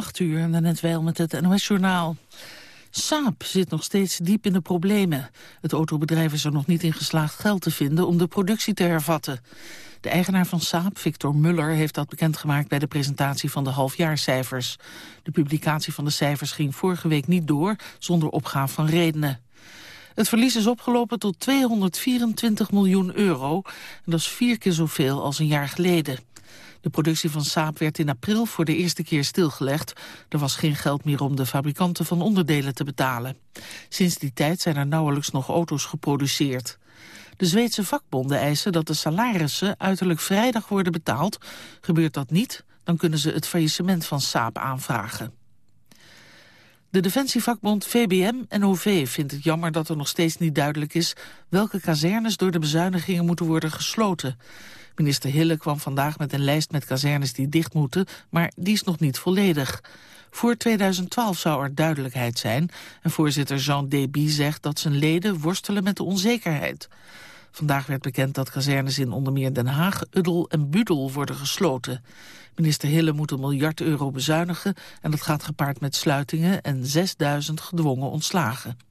8 uur net wel met het NOS-journaal. Saab zit nog steeds diep in de problemen. Het autobedrijf is er nog niet in geslaagd geld te vinden om de productie te hervatten. De eigenaar van Saab, Victor Muller, heeft dat bekendgemaakt bij de presentatie van de halfjaarcijfers. De publicatie van de cijfers ging vorige week niet door, zonder opgave van redenen. Het verlies is opgelopen tot 224 miljoen euro. En dat is vier keer zoveel als een jaar geleden. De productie van Saab werd in april voor de eerste keer stilgelegd. Er was geen geld meer om de fabrikanten van onderdelen te betalen. Sinds die tijd zijn er nauwelijks nog auto's geproduceerd. De Zweedse vakbonden eisen dat de salarissen uiterlijk vrijdag worden betaald. Gebeurt dat niet, dan kunnen ze het faillissement van Saab aanvragen. De defensievakbond VBM-NOV vindt het jammer dat er nog steeds niet duidelijk is welke kazernes door de bezuinigingen moeten worden gesloten. Minister Hille kwam vandaag met een lijst met kazernes die dicht moeten, maar die is nog niet volledig. Voor 2012 zou er duidelijkheid zijn en voorzitter Jean Deby zegt dat zijn leden worstelen met de onzekerheid. Vandaag werd bekend dat kazernes in onder meer Den Haag, Uddel en Budel worden gesloten. Minister Hille moet een miljard euro bezuinigen en dat gaat gepaard met sluitingen en 6000 gedwongen ontslagen.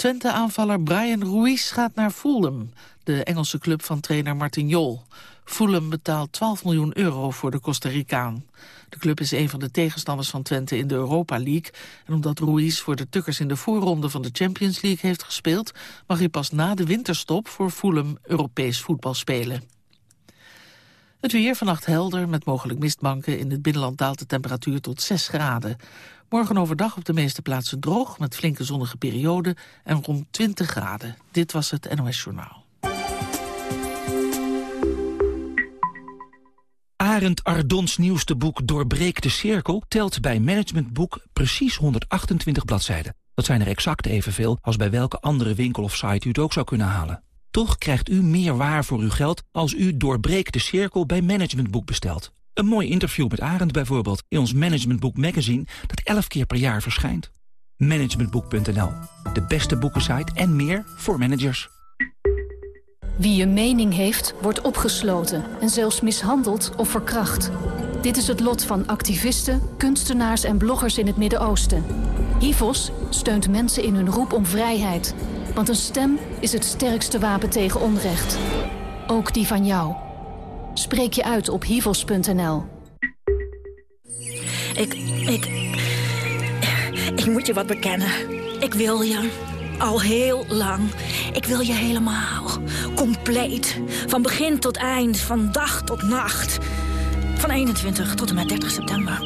Twente-aanvaller Brian Ruiz gaat naar Fulham, de Engelse club van trainer Martin Jol. Fulham betaalt 12 miljoen euro voor de Costa Ricaan. De club is een van de tegenstanders van Twente in de Europa League. En omdat Ruiz voor de Tukkers in de voorronde van de Champions League heeft gespeeld... mag hij pas na de winterstop voor Fulham Europees voetbal spelen. Het weer vannacht helder met mogelijk mistbanken. In het binnenland daalt de temperatuur tot 6 graden. Morgen overdag op de meeste plaatsen droog met flinke zonnige perioden en rond 20 graden. Dit was het NOS Journaal. Arend Ardons nieuwste boek Doorbreek de Cirkel telt bij Managementboek precies 128 bladzijden. Dat zijn er exact evenveel als bij welke andere winkel of site u het ook zou kunnen halen. Toch krijgt u meer waar voor uw geld als u Doorbreek de Cirkel bij Managementboek bestelt. Een mooi interview met Arend bijvoorbeeld in ons Managementboek magazine dat 11 keer per jaar verschijnt. Managementboek.nl, de beste boekensite en meer voor managers. Wie een mening heeft, wordt opgesloten en zelfs mishandeld of verkracht. Dit is het lot van activisten, kunstenaars en bloggers in het Midden-Oosten. HIVOS steunt mensen in hun roep om vrijheid. Want een stem is het sterkste wapen tegen onrecht. Ook die van jou. Spreek je uit op hivos.nl. Ik, ik... Ik moet je wat bekennen. Ik wil je. Al heel lang. Ik wil je helemaal. Compleet. Van begin tot eind. Van dag tot nacht. Van 21 tot en met 30 september.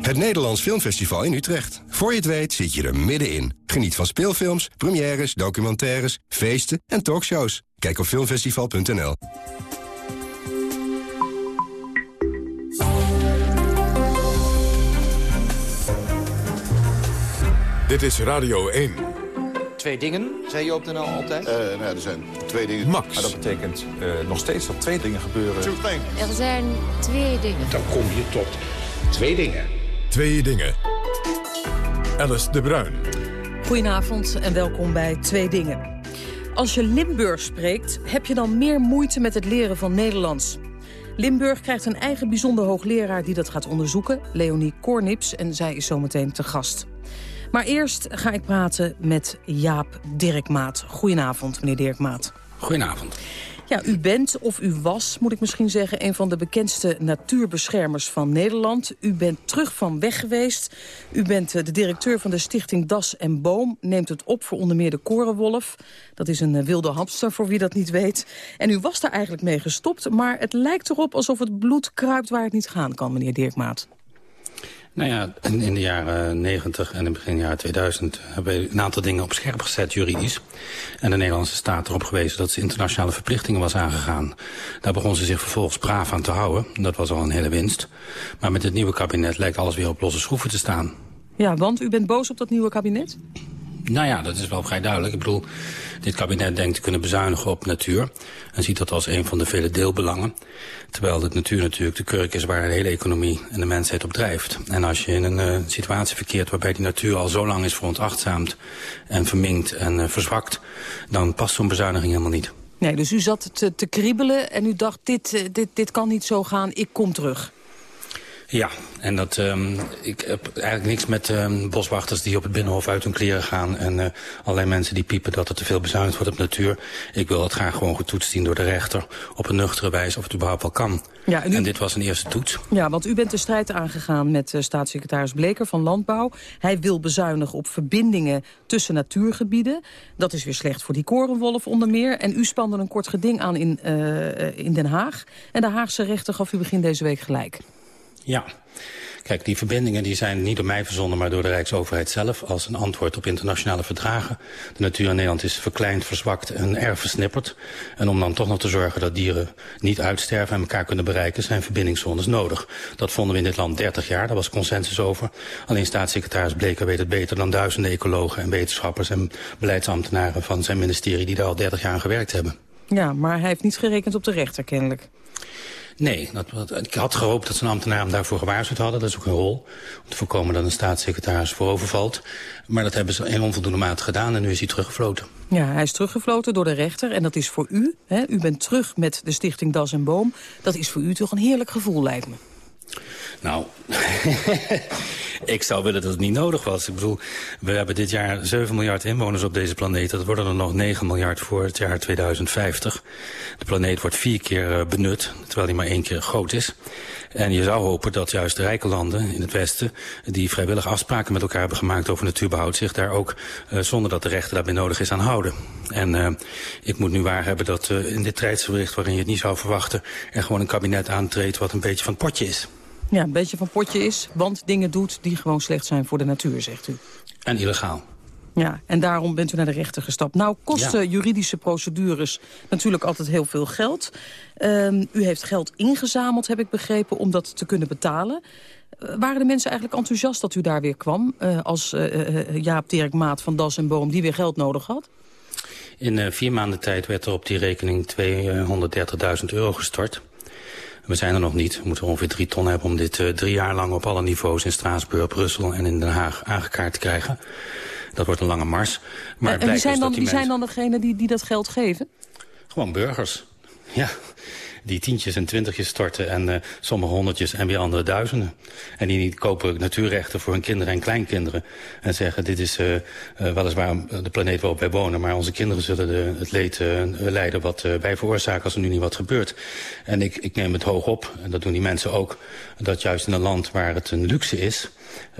Het Nederlands Filmfestival in Utrecht. Voor je het weet zit je er middenin. Geniet van speelfilms, premières, documentaires, feesten en talkshows. Kijk op filmfestival.nl. Dit is Radio 1. Twee dingen, zei je op de NL altijd? Uh, nou, er zijn twee dingen. Max. Maar dat betekent uh, nog steeds dat twee dingen gebeuren. Er zijn twee dingen. Dan kom je tot twee dingen. Twee dingen. Alice de Bruin. Goedenavond en welkom bij Twee Dingen. Als je Limburg spreekt, heb je dan meer moeite met het leren van Nederlands. Limburg krijgt een eigen bijzonder hoogleraar die dat gaat onderzoeken, Leonie Kornips, en zij is zometeen te gast. Maar eerst ga ik praten met Jaap Dirkmaat. Goedenavond, meneer Dirkmaat. Goedenavond. Ja, u bent, of u was, moet ik misschien zeggen... een van de bekendste natuurbeschermers van Nederland. U bent terug van weg geweest. U bent eh, de directeur van de stichting Das en Boom. Neemt het op voor onder meer de korenwolf. Dat is een eh, wilde hamster, voor wie dat niet weet. En u was daar eigenlijk mee gestopt. Maar het lijkt erop alsof het bloed kruipt waar het niet gaan kan, meneer Dirkmaat. Nou ja, in, in de jaren 90 en in het begin jaren 2000 hebben we een aantal dingen op scherp gezet juridisch. En de Nederlandse staat erop gewezen dat ze internationale verplichtingen was aangegaan. Daar begon ze zich vervolgens braaf aan te houden. Dat was al een hele winst. Maar met het nieuwe kabinet lijkt alles weer op losse schroeven te staan. Ja, want u bent boos op dat nieuwe kabinet? Nou ja, dat is wel vrij duidelijk. Ik bedoel, dit kabinet denkt te kunnen bezuinigen op natuur. En ziet dat als een van de vele deelbelangen. Terwijl de natuur natuurlijk de kurk is waar de hele economie en de mensheid op drijft. En als je in een uh, situatie verkeert waarbij die natuur al zo lang is veronachtzaamd... en verminkt en uh, verzwakt, dan past zo'n bezuiniging helemaal niet. Nee, dus u zat te, te kriebelen en u dacht, dit, uh, dit, dit kan niet zo gaan, ik kom terug. Ja, en dat, um, ik heb eigenlijk niks met um, boswachters die op het Binnenhof uit hun kleren gaan... en uh, allerlei mensen die piepen dat er te veel bezuinigd wordt op natuur. Ik wil het graag gewoon getoetst zien door de rechter... op een nuchtere wijze of het überhaupt wel kan. Ja, en, u... en, dit was een eerste toets. Ja, want u bent de strijd aangegaan met uh, staatssecretaris Bleker van Landbouw. Hij wil bezuinigen op verbindingen tussen natuurgebieden. Dat is weer slecht voor die korenwolf onder meer. En u spande een kort geding aan in, uh, in Den Haag. En de Haagse rechter gaf u begin deze week gelijk. Ja. Kijk, die verbindingen die zijn niet door mij verzonnen... maar door de Rijksoverheid zelf als een antwoord op internationale verdragen. De natuur in Nederland is verkleind, verzwakt en erg versnipperd. En om dan toch nog te zorgen dat dieren niet uitsterven... en elkaar kunnen bereiken, zijn verbindingszones nodig. Dat vonden we in dit land 30 jaar, daar was consensus over. Alleen staatssecretaris Bleker weet het beter dan duizenden ecologen... en wetenschappers en beleidsambtenaren van zijn ministerie... die daar al 30 jaar aan gewerkt hebben. Ja, maar hij heeft niet gerekend op de rechter kennelijk. Nee, dat, ik had gehoopt dat zijn ambtenaren hem daarvoor gewaarschuwd hadden. Dat is ook hun rol, om te voorkomen dat een staatssecretaris voorovervalt. Maar dat hebben ze in onvoldoende mate gedaan en nu is hij teruggefloten. Ja, hij is teruggefloten door de rechter en dat is voor u. Hè, u bent terug met de stichting Das en Boom. Dat is voor u toch een heerlijk gevoel, lijkt me. Nou, ik zou willen dat het niet nodig was. Ik bedoel, we hebben dit jaar 7 miljard inwoners op deze planeet. Dat worden er nog 9 miljard voor het jaar 2050. De planeet wordt vier keer eh, benut, terwijl hij maar één keer groot is. En je zou hopen dat juist de rijke landen in het Westen... die vrijwillig afspraken met elkaar hebben gemaakt over natuurbehoud... zich daar ook, uh, zonder dat de rechter daarbij nodig is, aan houden. En uh, ik moet nu waar hebben dat uh, in dit tijdsbericht... waarin je het niet zou verwachten... er gewoon een kabinet aantreedt wat een beetje van het potje is. Ja, een beetje van potje is, want dingen doet die gewoon slecht zijn voor de natuur, zegt u. En illegaal. Ja, en daarom bent u naar de rechter gestapt. Nou, kosten ja. juridische procedures natuurlijk altijd heel veel geld. Um, u heeft geld ingezameld, heb ik begrepen, om dat te kunnen betalen. Uh, waren de mensen eigenlijk enthousiast dat u daar weer kwam... Uh, als uh, Jaap Dirk Maat van Das en Boom, die weer geld nodig had? In vier maanden tijd werd er op die rekening 230.000 euro gestort. We zijn er nog niet. We moeten ongeveer drie ton hebben om dit drie jaar lang op alle niveaus in Straatsburg, Brussel en in Den Haag aangekaart te krijgen. Dat wordt een lange mars. Maar en, en wie, zijn dus dan, wie mensen... zijn dan degenen die, die dat geld geven? Gewoon burgers. Ja, die tientjes en twintigjes storten en uh, sommige honderdjes en weer andere duizenden. En die niet kopen natuurrechten voor hun kinderen en kleinkinderen. En zeggen, dit is uh, uh, weliswaar de planeet waarop wij wonen... maar onze kinderen zullen de, het leed leiden wat wij veroorzaken als er nu niet wat gebeurt. En ik, ik neem het hoog op, en dat doen die mensen ook... dat juist in een land waar het een luxe is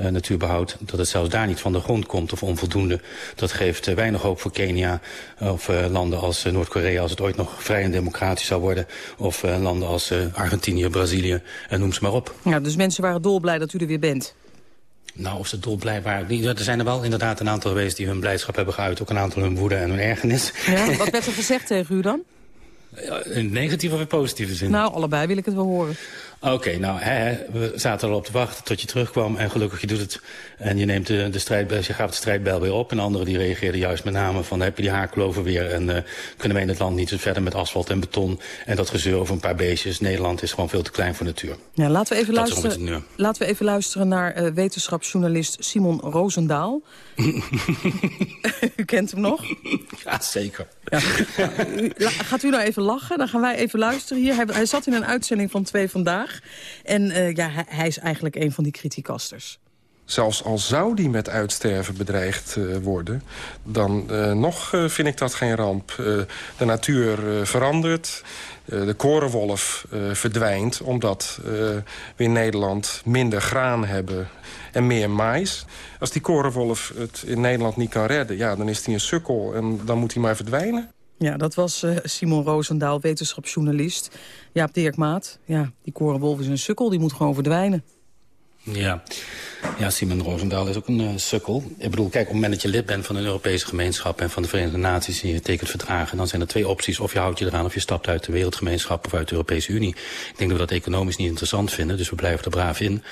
uh, natuurbehoud... dat het zelfs daar niet van de grond komt of onvoldoende. Dat geeft uh, weinig hoop voor Kenia of uh, landen als Noord-Korea... als het ooit nog vrij en democratisch zou worden. Of landen als Argentinië, Brazilië, noem ze maar op. Ja, dus mensen waren dolblij dat u er weer bent. Nou, of ze dolblij waren. Er zijn er wel inderdaad een aantal geweest die hun blijdschap hebben geuit. Ook een aantal hun woede en hun ergernis. Ja, wat werd er gezegd tegen u dan? In negatieve of in positieve zin? Nou, allebei wil ik het wel horen. Oké, okay, nou, hè, we zaten erop te wachten tot je terugkwam. En gelukkig, je doet het. En je neemt de, de strijdbel, je gaat de strijdbel weer op. En anderen die reageerden juist met name van, heb je die haarkloven weer. En uh, kunnen wij in het land niet verder met asfalt en beton. En dat gezeur over een paar beestjes. Nederland is gewoon veel te klein voor natuur. Ja, laten we even, luisteren, laten we even luisteren naar uh, wetenschapsjournalist Simon Roosendaal. u kent hem nog? Ja, zeker. Ja. U, gaat u nou even lachen? Dan gaan wij even luisteren hier. Hij, hij zat in een uitzending van Twee Vandaag. En uh, ja, hij, is eigenlijk een van die criticasters. Zelfs al zou die met uitsterven bedreigd uh, worden... dan uh, nog vind ik dat geen ramp. de natuur verandert. de korenwolf verdwijnt omdat we in Nederland minder graan hebben en meer mais. Als die korenwolf het in Nederland niet kan redden... Ja, dan is hij een sukkel en dan moet hij maar verdwijnen. Ja, dat was uh, Simon Roosendaal, wetenschapsjournalist. Jaap Dirkmaat, ja, die korenwolf is een sukkel, die moet gewoon verdwijnen. Ja. Ja, Simon Roosendaal is ook een uh, sukkel. Ik bedoel, kijk, op het moment dat je lid bent van een Europese gemeenschap... en van de Verenigde Naties en je tekent verdragen... dan zijn er twee opties. Of je houdt je eraan of je stapt uit de wereldgemeenschap... of uit de Europese Unie. Ik denk dat we dat economisch niet interessant vinden. Dus we blijven er braaf in.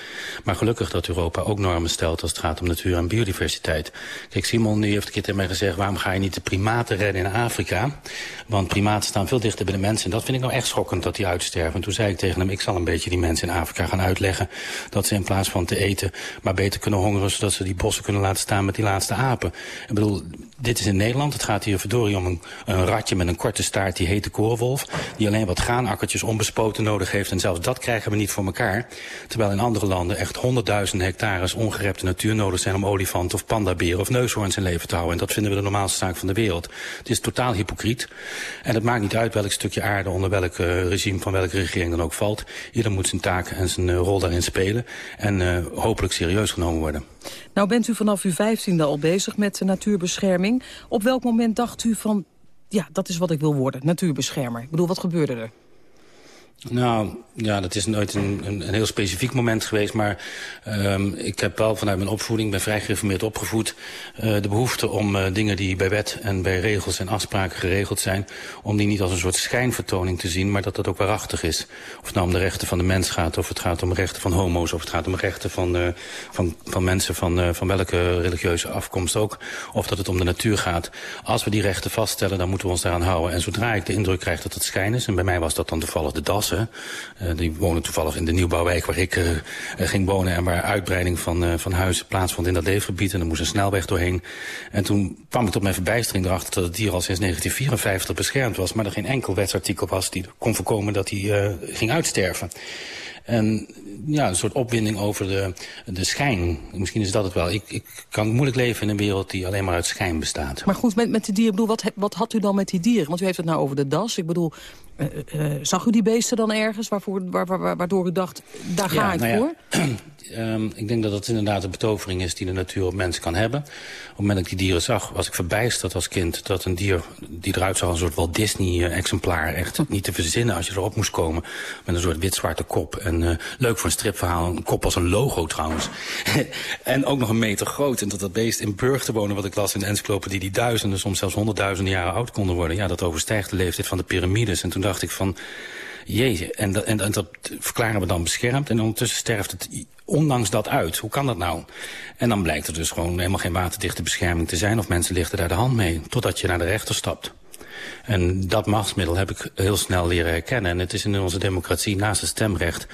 Maar gelukkig dat Europa ook normen stelt... als het gaat om natuur en biodiversiteit. Kijk, Simon nu heeft een keer tegen mij gezegd... waarom ga je niet de primaten redden in Afrika? Want primaten staan veel dichter bij de mensen. En dat vind ik nou echt schokkend dat die uitsterven. En toen zei ik tegen hem... ik zal een beetje die mensen in Afrika gaan uitleggen... dat ze in plaats van te eten... maar beter kunnen hongeren... zodat ze die bossen kunnen laten staan met die laatste apen. Ik bedoel, dit is in Nederland. Het gaat hier verdorie om een, een ratje met een korte staart, die heet de korenwolf. Die alleen wat graanakkertjes onbespoten nodig heeft. En zelfs dat krijgen we niet voor elkaar. Terwijl in andere landen echt honderdduizenden hectares ongerepte natuur nodig zijn... om olifant of pandabeer of neushoorns in leven te houden. En dat vinden we de normaalste zaak van de wereld. Het is totaal hypocriet. En het maakt niet uit welk stukje aarde onder welk uh, regime van welke regering dan ook valt. Ieder moet zijn taak en zijn uh, rol daarin spelen. En uh, hopelijk serieus genomen worden. Nou bent u vanaf uw vijftiende al bezig met natuurbescherming. Op welk moment dacht u van, ja, dat is wat ik wil worden, natuurbeschermer? Ik bedoel, wat gebeurde er? Nou, ja, dat is nooit een, een, een heel specifiek moment geweest. Maar um, ik heb wel vanuit mijn opvoeding, ben vrij gereformeerd opgevoed... Uh, de behoefte om uh, dingen die bij wet en bij regels en afspraken geregeld zijn... om die niet als een soort schijnvertoning te zien, maar dat dat ook waarachtig is. Of het nou om de rechten van de mens gaat, of het gaat om rechten van homo's... of het gaat om rechten van, uh, van, van mensen van, van welke religieuze afkomst ook... of dat het om de natuur gaat. Als we die rechten vaststellen, dan moeten we ons daaraan houden. En zodra ik de indruk krijg dat het schijn is... en bij mij was dat dan toevallig de das uh, die wonen toevallig in de nieuwbouwwijk waar ik uh, ging wonen... en waar uitbreiding van, van huizen plaatsvond in dat leefgebied. En er moest een snelweg doorheen. En toen kwam ik tot mijn verbijstering erachter dat het dier al sinds 1954 beschermd was... maar er geen enkel wetsartikel was die kon voorkomen dat hij ging uitsterven. En ja, een soort opwinding over de, de schijn. Misschien is dat het wel. Ik, ik kan moeilijk leven in een wereld die alleen maar uit schijn bestaat. Maar goed, met, met die dieren, bedoel, wat, wat had u dan met die dieren? Want u heeft het nou over de das. Ik bedoel, uh, uh, zag u die beesten dan ergens waarvoor, waar, waar, waardoor u dacht, daar ga ja, ik nou voor? Ja. Um, ik denk dat het inderdaad een betovering is die de natuur op mensen kan hebben. Op het moment dat ik die dieren zag, was ik verbijsterd als kind... dat een dier die eruit zag als een soort Walt Disney-exemplaar... echt niet te verzinnen als je erop moest komen... met een soort wit-zwarte kop. En uh, leuk voor een stripverhaal, een kop als een logo trouwens. en ook nog een meter groot. En dat dat beest in Burg te wonen, wat ik las in de encyclopedie... die duizenden, soms zelfs honderdduizenden jaren oud konden worden. Ja, dat overstijgt de leeftijd van de piramides. En toen dacht ik van... Jezus, en dat, en, en dat verklaren we dan beschermd. En ondertussen sterft het ondanks dat uit. Hoe kan dat nou? En dan blijkt er dus gewoon helemaal geen waterdichte bescherming te zijn... of mensen lichten daar de hand mee, totdat je naar de rechter stapt. En dat machtsmiddel heb ik heel snel leren herkennen. En het is in onze democratie naast het stemrecht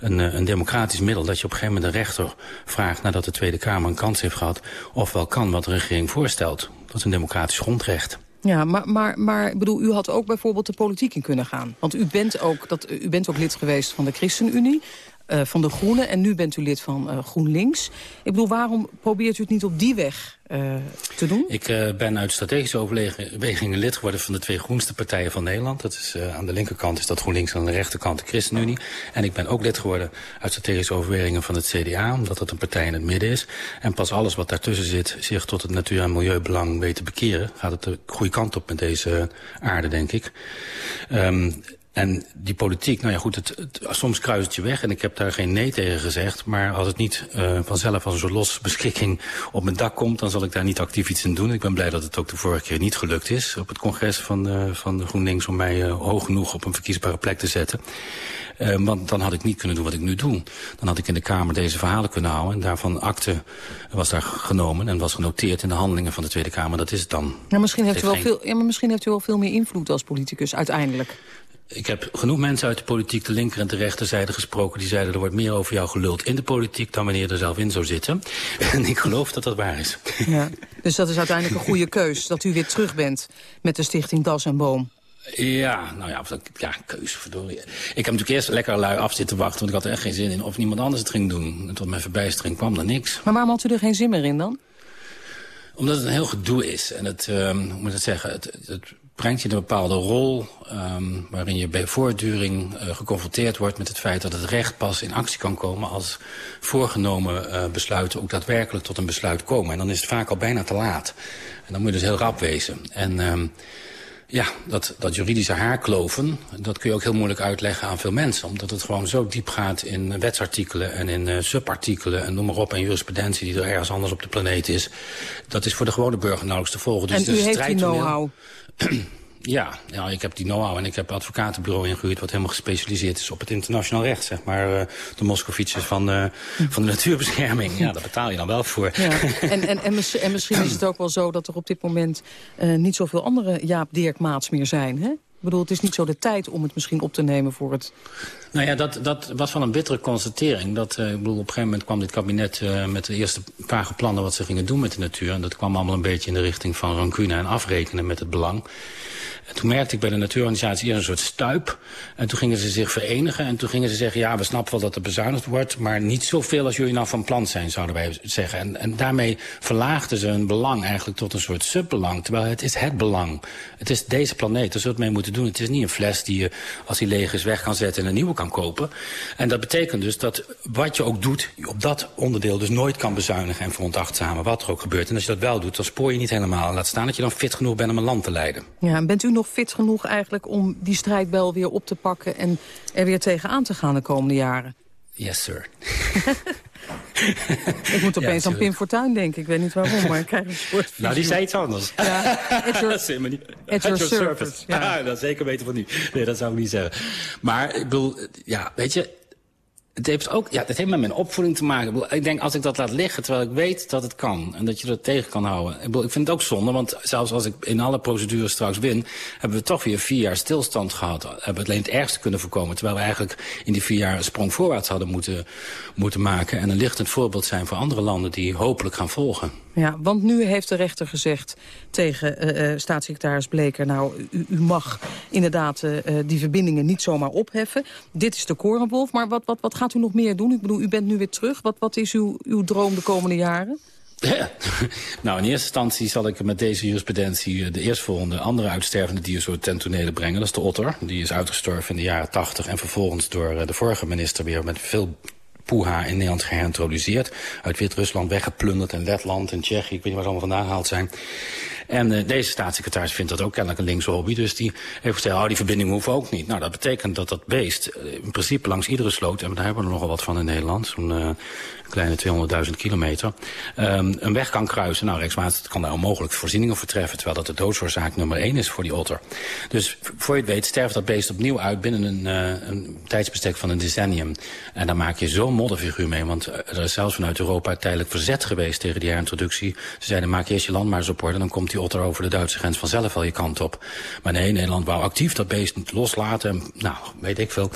een, een democratisch middel... dat je op een gegeven moment een rechter vraagt... nadat de Tweede Kamer een kans heeft gehad... of wel kan wat de regering voorstelt. Dat is een democratisch grondrecht. Ja, maar, maar, maar bedoel, u had ook bijvoorbeeld de politiek in kunnen gaan. Want u bent ook, dat, u bent ook lid geweest van de ChristenUnie. Uh, van de Groenen en nu bent u lid van uh, GroenLinks. Ik bedoel, waarom probeert u het niet op die weg uh, te doen? Ik ben uit strategische overwegingen lid geworden van de twee groenste partijen van Nederland. Dat is, aan de linkerkant is dat GroenLinks en aan de rechterkant de ChristenUnie. En ik ben ook lid geworden uit strategische overwegingen van het CDA, omdat dat een partij in het midden is. En pas alles wat daartussen zit zich tot het natuur- en milieubelang weet te bekeren, gaat het de goede kant op met deze aarde, denk ik. Um, En die politiek, nou ja goed, het, het, soms kruist het je weg. En ik heb daar geen nee tegen gezegd. Maar als het niet uh, vanzelf als een soort losse beschikking op mijn dak komt... dan zal ik daar niet actief iets in doen. Ik ben blij dat het ook de vorige keer niet gelukt is... op het congres van, uh, van de GroenLinks om mij uh, hoog genoeg op een verkiesbare plek te zetten. Want dan had ik niet kunnen doen wat ik nu doe. Dan had ik in de Kamer deze verhalen kunnen houden. En daarvan akte was daar genomen en was genoteerd in de handelingen van de Tweede Kamer. Dat is het dan. Ja, misschien, heeft u wel geen... veel, ja, maar misschien heeft u wel veel meer invloed als politicus uiteindelijk. Ik heb genoeg mensen uit de politiek, de linker en de rechterzijde gesproken... die zeiden er wordt meer over jou geluld in de politiek... dan wanneer je er zelf in zou zitten. En ik geloof dat dat waar is. Ja, dus dat is uiteindelijk een goede keus... dat u weer terug bent met de stichting Das en Boom. Ja, nou ja, ja, keuze, verdorie. Ik heb natuurlijk eerst lekker lui af zitten wachten... want ik had er echt geen zin in of niemand anders het ging doen. En tot mijn verbijstering kwam er niks. Maar waarom had u er geen zin meer in dan? Omdat het een heel gedoe is. En het, um, hoe moet ik het zeggen... Het, het brengt je in een bepaalde rol... Um, waarin je bij voortduring uh, geconfronteerd wordt met het feit dat het recht pas in actie kan komen... als voorgenomen uh, besluiten ook daadwerkelijk tot een besluit komen. En dan is het vaak al bijna te laat. En dan moet je dus heel rap wezen. En... Um, ja, dat, dat juridische haarkloven, dat kun je ook heel moeilijk uitleggen aan veel mensen. Omdat het gewoon zo diep gaat in wetsartikelen en in uh, subartikelen en noem maar op. En jurisprudentie die er ergens anders op de planeet is. Dat is voor de gewone burger nauwelijks te volgen. Dus en u heeft die know-how? Ja, ja, ik heb die know-how en ik heb een advocatenbureau ingehuurd... wat helemaal gespecialiseerd is op het internationaal recht, zeg maar. Uh, de Moskovitsjes van, uh, van de natuurbescherming. Ja, daar betaal je dan wel voor. Ja. En, en, en, misschien is het ook wel zo dat er op dit moment... Uh, niet zoveel andere Jaap Dirk Maats meer zijn, hè? Bedoel, het is niet zo de tijd om het misschien op te nemen voor het... Nou ja, dat, dat was wel een bittere constatering. Dat, uh, ik bedoel, op een gegeven moment kwam dit kabinet uh, met de eerste vage plannen wat ze gingen doen met de natuur. En dat kwam allemaal een beetje in de richting van rancune en afrekenen met het belang. En toen merkte ik bij de natuurorganisatie een soort stuip. En toen gingen ze zich verenigen. En toen gingen ze zeggen, ja, we snappen wel dat er bezuinigd wordt... maar niet zoveel als jullie nou van plan zijn, zouden wij zeggen. En, en daarmee verlaagden ze hun belang eigenlijk tot een soort subbelang. Terwijl het is het belang. Het is deze planeet, daar het mee moeten doen. Het is niet een fles die je, als die leeg is, weg kan zetten... en een nieuwe kan kopen. En dat betekent dus dat wat je ook doet... je op dat onderdeel dus nooit kan bezuinigen en veronachtzamen... wat er ook gebeurt. En als je dat wel doet, dan spoor je niet helemaal. Laat staan dat je dan fit genoeg bent om een land te leiden. Ja, en bent u nog fit genoeg eigenlijk om die strijdbel weer op te pakken... en er weer tegenaan te gaan de komende jaren? Yes, sir. ik moet opeens ja, aan Pim Fortuyn denken. Ik weet niet waarom, maar ik krijg een soort Nou, die zei iets anders. Ja, at your, at your, at your service. service. Ja. dat zeker weten van niet. Nee, dat zou ik niet zeggen. Maar ik bedoel, ja, weet je het heeft ook, ja, het heeft met mijn opvoeding te maken. Ik denk, als ik dat laat liggen, terwijl ik weet dat het kan... en dat je dat tegen kan houden. Ik, vind het ook zonde, want zelfs als ik in alle procedures straks win... hebben we toch weer vier jaar stilstand gehad. Hebben we alleen het ergste kunnen voorkomen... terwijl we eigenlijk in die vier jaar een sprong voorwaarts hadden moeten, moeten maken... en een lichtend voorbeeld zijn voor andere landen die hopelijk gaan volgen. Ja, want nu heeft de rechter gezegd tegen uh, staatssecretaris Bleker... nou, u, u mag inderdaad uh, die verbindingen niet zomaar opheffen. Dit is de korenwolf, maar wat, wat, wat gaat u nog meer doen? Ik bedoel, u bent nu weer terug. Wat, wat is uw, uw droom de komende jaren? Ja. Nou, in eerste instantie zal ik met deze jurisprudentie de eerstvolgende andere uitstervende diersoort ten tonele brengen. Dat is de otter. Die is uitgestorven in de jaren tachtig en vervolgens door de vorige minister weer met veel poeha in Nederland geïntroduceerd. Uit Wit-Rusland weggeplunderd en Letland en Tsjechië. Ik weet niet waar ze allemaal vandaan gehaald zijn. En uh, deze staatssecretaris vindt dat ook kennelijk een linkse hobby. Dus die heeft gezegd, oh, die verbinding hoeft ook niet. Nou, dat betekent dat dat beest uh, in principe langs iedere sloot... en daar hebben we er nogal wat van in Nederland... zo'n kleine 200.000 kilometer... Um, een weg kan kruisen. Nou, Rijkswaterstaat kan daar onmogelijk voorzieningen voor treffen... terwijl dat de doodsoorzaak nummer één is voor die otter. Dus voor je het weet sterft dat beest opnieuw uit... binnen een, een tijdsbestek van een decennium. En daar maak je zo'n modderfiguur mee. Want er is zelfs vanuit Europa tijdelijk verzet geweest tegen die herintroductie. Ze zeiden, maak eerst je land maar eens op orde... dan komt die otter over de Duitse grens vanzelf wel je kant op. Maar nee, Nederland wou actief dat beest loslaten. Nou, weet ik veel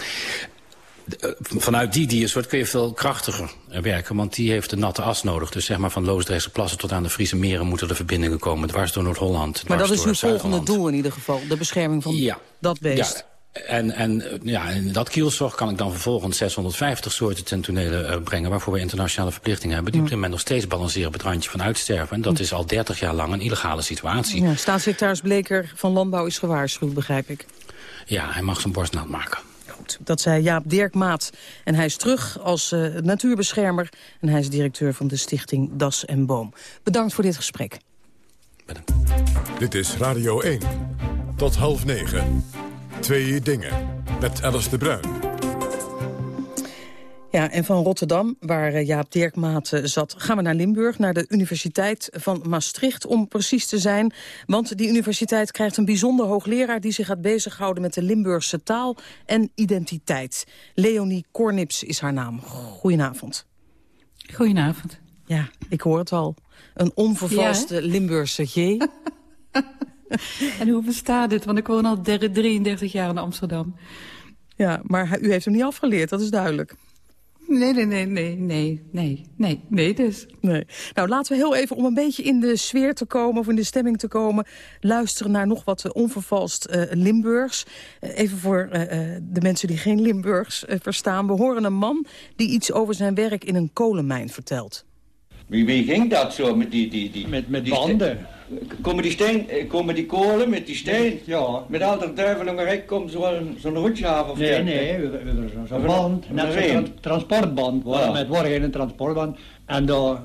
vanuit die diersoort kun je veel krachtiger werken. Want die heeft de natte as nodig. Dus zeg maar van Loosdrechtse plassen tot aan de Friese meren... moeten er verbindingen komen, dwars door Noord-Holland. Maar dat is uw volgende doel in ieder geval? De bescherming van ja. dat beest? Ja. En, en ja, in dat kielzorg kan ik dan vervolgens 650 soorten ten tonele uh, brengen... waarvoor we internationale verplichtingen hebben... die op dit moment nog steeds balanceren op het randje van uitsterven. En dat is al 30 jaar lang een illegale situatie. Ja, staatssecretaris Bleker van Landbouw is gewaarschuwd, begrijp ik. Ja, hij mag zijn borst nat maken. Dat zei Jaap Dirkmaat. En hij is terug als uh, natuurbeschermer. En hij is directeur van de stichting Das en Boom. Bedankt voor dit gesprek. Dit is Radio 1. Tot half negen. Twee dingen. Met Alice de Bruin. Ja, en van Rotterdam, waar eh, Jaap Dirkmaat eh, zat, gaan we naar Limburg, naar de Universiteit van Maastricht, om precies te zijn. Want die universiteit krijgt een bijzonder hoogleraar die zich gaat bezighouden met de Limburgse taal en identiteit. Leonie Kornips is haar naam. Goedenavond. Goedenavond. Ja, ik hoor het al. Een onvervalste ja, Limburgse G. en hoe bestaat dit? Want ik woon al 33 jaar in Amsterdam. Ja, maar u heeft hem niet afgeleerd, dat is duidelijk. Nee, nee, nee, nee, nee, nee, nee, nee dus. Nee. Nou, laten we heel even om een beetje in de sfeer te komen... of in de stemming te komen... luisteren naar nog wat onvervalst uh, Limburgs. Uh, even voor uh, de mensen die geen Limburgs verstaan. We horen een man die iets over zijn werk in een kolenmijn vertelt. Wie, wie ging dat zo met die... die, die met met die banden. Komen die, steen, komen die kolen met die steen? Ja. Met al dat duivelengerek komt zo'n zo roetje af of Nee, nee, we, we hebben zo'n zo band, net zo'n tra transportband, ja. met worgen een transportband. En daar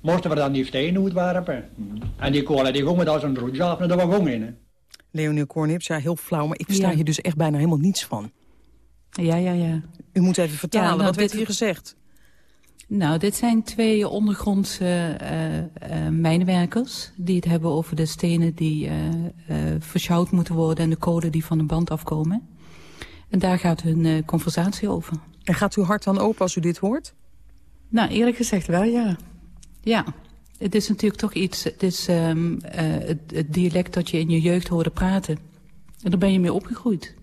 moesten we dan die steen uitwerpen. Mm. En die kolen die gingen dan zo'n roetje af naar de wagon in. Hè. Leonie Kornips, ja, heel flauw, maar ik versta ja. hier dus echt bijna helemaal niets van. Ja, ja, ja. U moet even vertalen, ja, nou, wat werd hier gezegd? Nou, dit zijn twee ondergrondse uh, uh, mijnwerkers... die het hebben over de stenen die uh, versjouwd moeten worden... en de kolen die van de band afkomen. En daar gaat hun conversatie over. En gaat uw hart dan open als u dit hoort? Nou, eerlijk gezegd wel, ja. Ja, het is natuurlijk toch iets... Het is um, het, het dialect dat je in je jeugd hoorde praten. En daar ben je mee opgegroeid.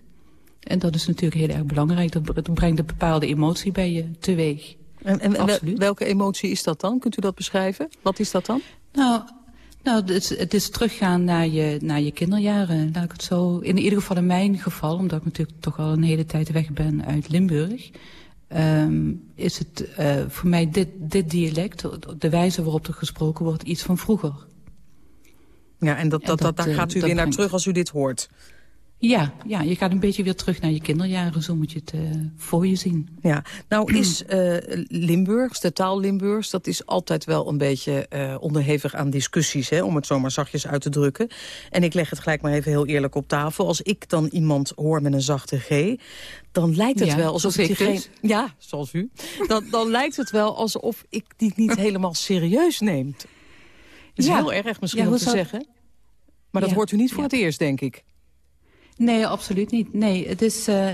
En dat is natuurlijk heel erg belangrijk. Dat, brengt een bepaalde emotie bij je teweeg. En, en welke emotie is dat dan? Kunt u dat beschrijven? Wat is dat dan? Nou, nou het, is, het is teruggaan naar je, naar je kinderjaren. Laat ik het zo, in ieder geval in mijn geval, omdat ik natuurlijk toch al een hele tijd weg ben uit Limburg... Um, is het uh, voor mij dit, dit dialect, de wijze waarop er gesproken wordt, iets van vroeger. Ja, en, dat, dat, dat, daar eh, gaat u weer naar terug als u dit hoort? Ja, ja, je gaat een beetje weer terug naar je kinderjaren, zo moet je het uh, voor je zien. Ja, nou is uh, Limburgs, de taal Limburgs, dat is altijd wel een beetje uh, onderhevig aan discussies, hè, om het zomaar zachtjes uit te drukken. En ik leg het gelijk maar even heel eerlijk op tafel. Als ik dan iemand hoor met een zachte G, dan lijkt het wel alsof ik geen... Ja, zoals u. Dan, dan lijkt het wel alsof ik die niet helemaal serieus neemt. Het is heel erg misschien om te zeggen. Maar dat hoort u niet voor het eerst, denk ik. Nee, absoluut niet. Nee, het is, uh,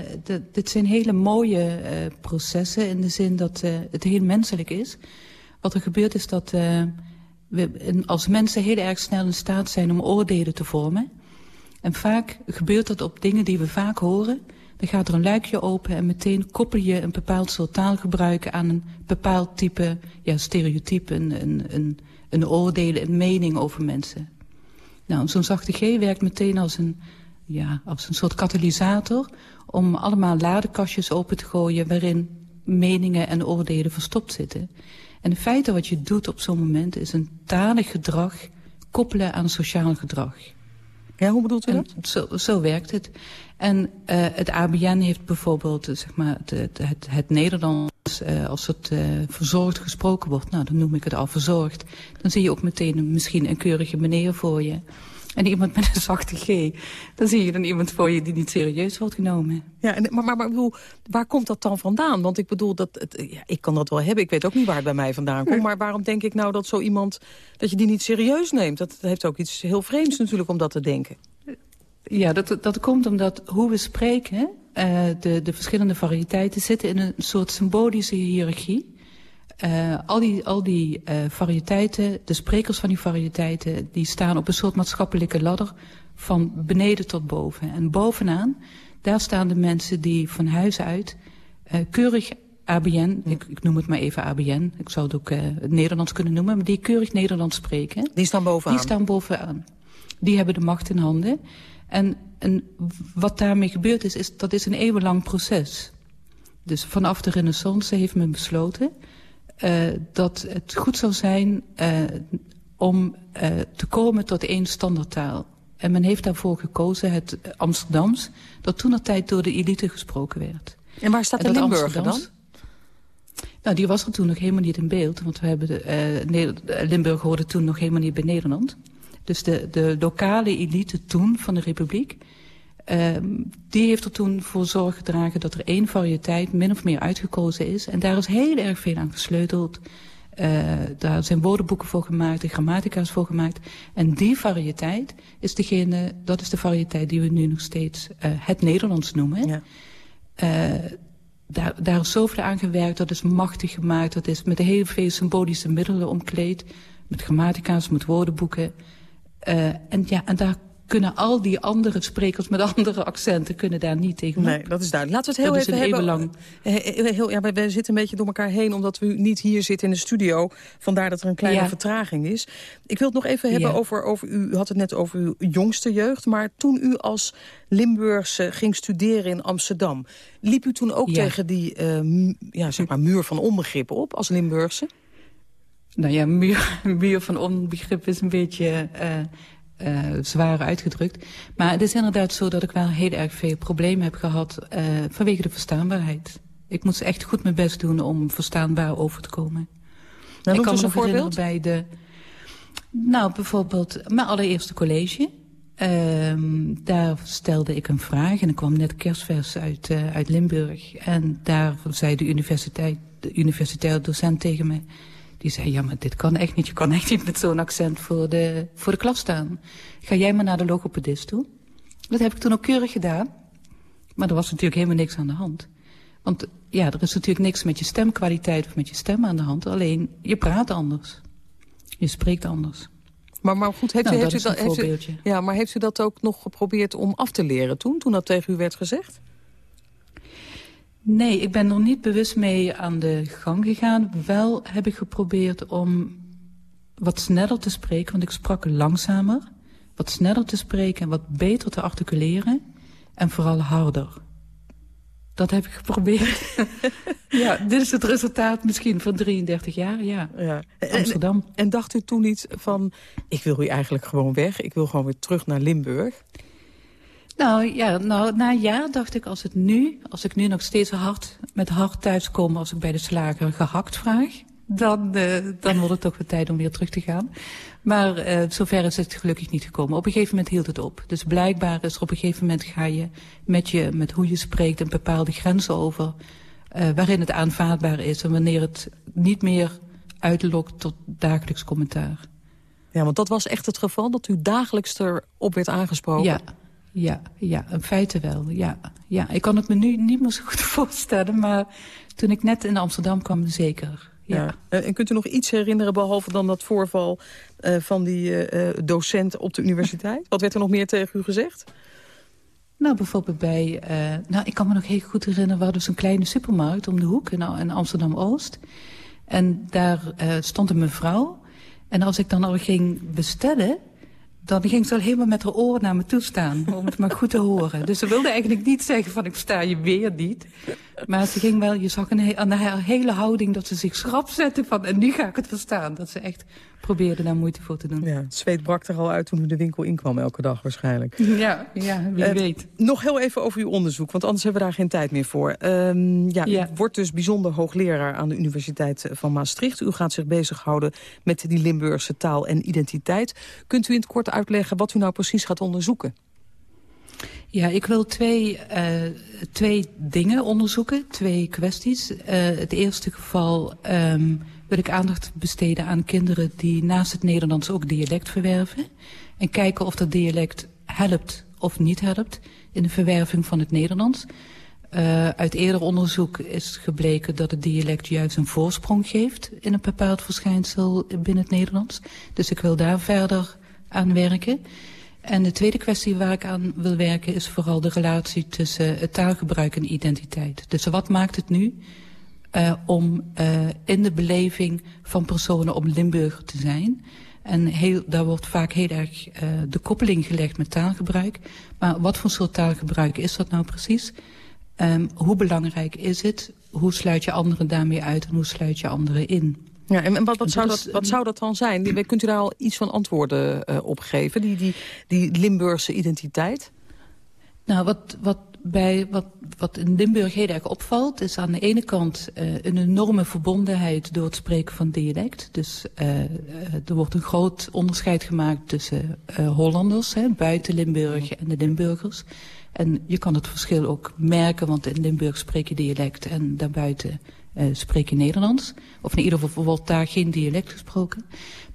dit zijn hele mooie uh, processen in de zin dat uh, het heel menselijk is. Wat er gebeurt is dat we als mensen heel erg snel in staat zijn om oordelen te vormen. En vaak gebeurt dat op dingen die we vaak horen. Dan gaat er een luikje open en meteen koppel je een bepaald soort taalgebruik aan een bepaald type ja, stereotype, een, een, een, een oordelen, een mening over mensen. Nou, zo'n zachte G werkt meteen als een ja, als een soort katalysator... om allemaal ladekastjes open te gooien... waarin meningen en oordelen verstopt zitten. En in feite wat je doet op zo'n moment... is een talig gedrag koppelen aan sociaal gedrag. Ja, hoe bedoelt u dat? Zo, zo werkt het. En uh, het ABN heeft bijvoorbeeld uh, zeg maar, het, het, het Nederlands, uh, als het verzorgd gesproken wordt, nou dan noem ik het al verzorgd, dan zie je ook meteen misschien een keurige meneer voor je. En iemand met een zachte G, dan zie je dan iemand voor je die niet serieus wordt genomen. Ja, en, maar, maar, maar bedoel, waar komt dat dan vandaan? Want ik bedoel, dat het, ja, ik kan dat wel hebben. Ik weet ook niet waar het bij mij vandaan komt. Maar waarom denk ik nou dat zo iemand, dat je die niet serieus neemt? Dat heeft ook iets heel vreemds natuurlijk om dat te denken. Ja, dat, dat komt omdat hoe we spreken, uh, de, de verschillende variëteiten zitten in een soort symbolische hiërarchie. Uh, al die, al die uh, variëteiten, de sprekers van die variëteiten... die staan op een soort maatschappelijke ladder van beneden tot boven. En bovenaan, daar staan de mensen die van huis uit... Uh, keurig ABN, ik, ik, noem het maar even ABN... ik zou het ook het Nederlands kunnen noemen... maar die keurig Nederlands spreken. Die staan bovenaan? Die staan bovenaan. Die hebben de macht in handen. En, en wat daarmee gebeurd is, is, dat is een eeuwenlang proces. Dus vanaf de renaissance heeft men besloten dat het goed zou zijn uh, om uh, te komen tot één standaardtaal. En men heeft daarvoor gekozen het Amsterdams, dat toen een tijd door de elite gesproken werd. En waar staat de Limburger dan? Nou, die was er toen nog helemaal niet in beeld. Want we hebben de, Limburg hoorde toen nog helemaal niet bij Nederland. Dus de, de lokale elite toen van de republiek... Uh, die heeft er toen voor zorg gedragen dat er één variëteit min of meer uitgekozen is. En daar is heel erg veel aan gesleuteld. Uh, daar zijn woordenboeken voor gemaakt, de grammatica's voor gemaakt. En die variëteit is degene, dat is de variëteit die we nu nog steeds uh, het Nederlands noemen. Ja. Uh, daar, daar is zoveel aan gewerkt, dat is machtig gemaakt, dat is met heel veel symbolische middelen omkleed. Met grammatica's, met woordenboeken. en ja, en daar kunnen al die andere sprekers met andere accenten kunnen daar niet tegen. Nee, dat is duidelijk. Laten we het heel even hebben. Heel, ja, we zitten een beetje door elkaar heen omdat we niet hier zitten in de studio. Vandaar dat er een kleine vertraging is. Ik wil het nog even hebben over, over, u had het net over uw jongste jeugd. Maar toen u als Limburgse ging studeren in Amsterdam. Liep u toen ook tegen die uh, ja, zeg maar, muur van onbegrip op als Limburgse? Nou ja, muur, muur van onbegrip is een beetje... Uh, uh, zwaar uitgedrukt. Maar het is inderdaad zo dat ik wel heel erg veel problemen heb gehad uh, vanwege de verstaanbaarheid. Ik moest echt goed mijn best doen om verstaanbaar over te komen. Nou, ik kan me voorbeeld bij de... Nou, bijvoorbeeld mijn allereerste college. Uh, daar stelde ik een vraag en ik kwam net kerstvers uit, uh, uit Limburg. En daar zei de universiteit, de universitaire docent tegen me... Die zei, ja, maar dit kan echt niet. Je kan echt niet met zo'n accent voor de, voor de klas staan. Ga jij maar naar de logopedist toe? Dat heb ik toen ook keurig gedaan. Maar er was natuurlijk helemaal niks aan de hand. Want ja, er is natuurlijk niks met je stemkwaliteit of met je stem aan de hand. Alleen, je praat anders. Je spreekt anders. Maar, maar goed, heeft, Nou, u, heeft, dat u is een heeft u- ja, maar heeft u dat ook nog geprobeerd om af te leren toen, toen dat tegen u werd gezegd? Nee, ik ben er niet bewust mee aan de gang gegaan. Wel heb ik geprobeerd om wat sneller te spreken, want ik sprak langzamer. Wat sneller te spreken en wat beter te articuleren. En vooral harder. Dat heb ik geprobeerd. ja, dit is het resultaat misschien van 33 jaar, ja. Ja. Amsterdam. En, en dacht u toen niet van, ik wil u eigenlijk gewoon weg. Ik wil gewoon weer terug naar Limburg. Nou ja, nou, na een jaar dacht ik, als het nu, als ik nu nog steeds hard, met hard thuiskom als ik bij de slager gehakt vraag, dan, eh, dan wordt het toch weer tijd om weer terug te gaan. Maar eh, zover is het gelukkig niet gekomen. Op een gegeven moment hield het op. Dus blijkbaar is er op een gegeven moment ga je met, je, met hoe je spreekt een bepaalde grens over, eh, waarin het aanvaardbaar is en wanneer het niet meer uitlokt tot dagelijks commentaar. Ja, want dat was echt het geval dat u dagelijks erop werd aangesproken. Ja, ja, ja, in feite wel. Ja, ja. Ik kan het me nu niet meer zo goed voorstellen, maar toen ik net in Amsterdam kwam, zeker. Ja. Ja. En kunt u nog iets herinneren behalve dan dat voorval eh, van die eh, eh, docent op de universiteit? Wat werd er nog meer tegen u gezegd? Nou, bijvoorbeeld bij... eh, nou, ik kan me nog heel goed herinneren... we hadden zo'n kleine supermarkt om de hoek in, in Amsterdam-Oost. En daar eh, stond een mevrouw. En als ik dan al ging bestellen... dan ging ze al helemaal met haar oren naar me toe staan... om het maar goed te horen. Dus ze wilde eigenlijk niet zeggen van... ik sta je weer niet. Maar ze ging wel... je zag een aan haar hele houding dat ze zich schrap zette van... en nu ga ik het verstaan. Dat ze echt probeerde daar moeite voor te doen. Ja, het zweet brak er al uit toen u de winkel inkwam elke dag waarschijnlijk. Ja, ja wie Eh, weet. Nog heel even over uw onderzoek, want anders hebben we daar geen tijd meer voor. Ja, Ja. U wordt dus bijzonder hoogleraar aan de Universiteit van Maastricht. U gaat zich bezighouden met die Limburgse taal en identiteit. Kunt u in het kort uitleggen wat u nou precies gaat onderzoeken? Ja, ik wil twee, eh, twee dingen onderzoeken, twee kwesties. Eh, het eerste geval ehm, wil ik aandacht besteden aan kinderen die naast het Nederlands ook dialect verwerven. En kijken of dat dialect helpt of niet helpt in de verwerving van het Nederlands. Eh, uit eerder onderzoek is gebleken dat het dialect juist een voorsprong geeft in een bepaald verschijnsel binnen het Nederlands. Dus ik wil daar verder aan werken. En de tweede kwestie waar ik aan wil werken is vooral de relatie tussen het taalgebruik en identiteit. Dus wat maakt het nu eh, om eh, in de beleving van personen om Limburger te zijn? En heel, daar wordt vaak heel erg eh, de koppeling gelegd met taalgebruik. Maar wat voor soort taalgebruik is dat nou precies? Ehm, hoe belangrijk is het? Hoe sluit je anderen daarmee uit en hoe sluit je anderen in? Ja, en wat, zou, dat wat zou dat dan zijn? Die- Kunt u daar al iets van antwoorden eh, op geven? Die, die, die Limburgse identiteit? Nou, wat, wat, bij, wat, wat in Limburg heel erg opvalt... is aan de ene kant eh, een enorme verbondenheid door het spreken van dialect. Dus eh, er wordt een groot onderscheid gemaakt tussen Hollanders... Hè, buiten Limburg en de Limburgers. En je kan het verschil ook merken, want in Limburg spreek je dialect... en daarbuiten eh spreek je Nederlands. Of in ieder geval wordt daar geen dialect gesproken.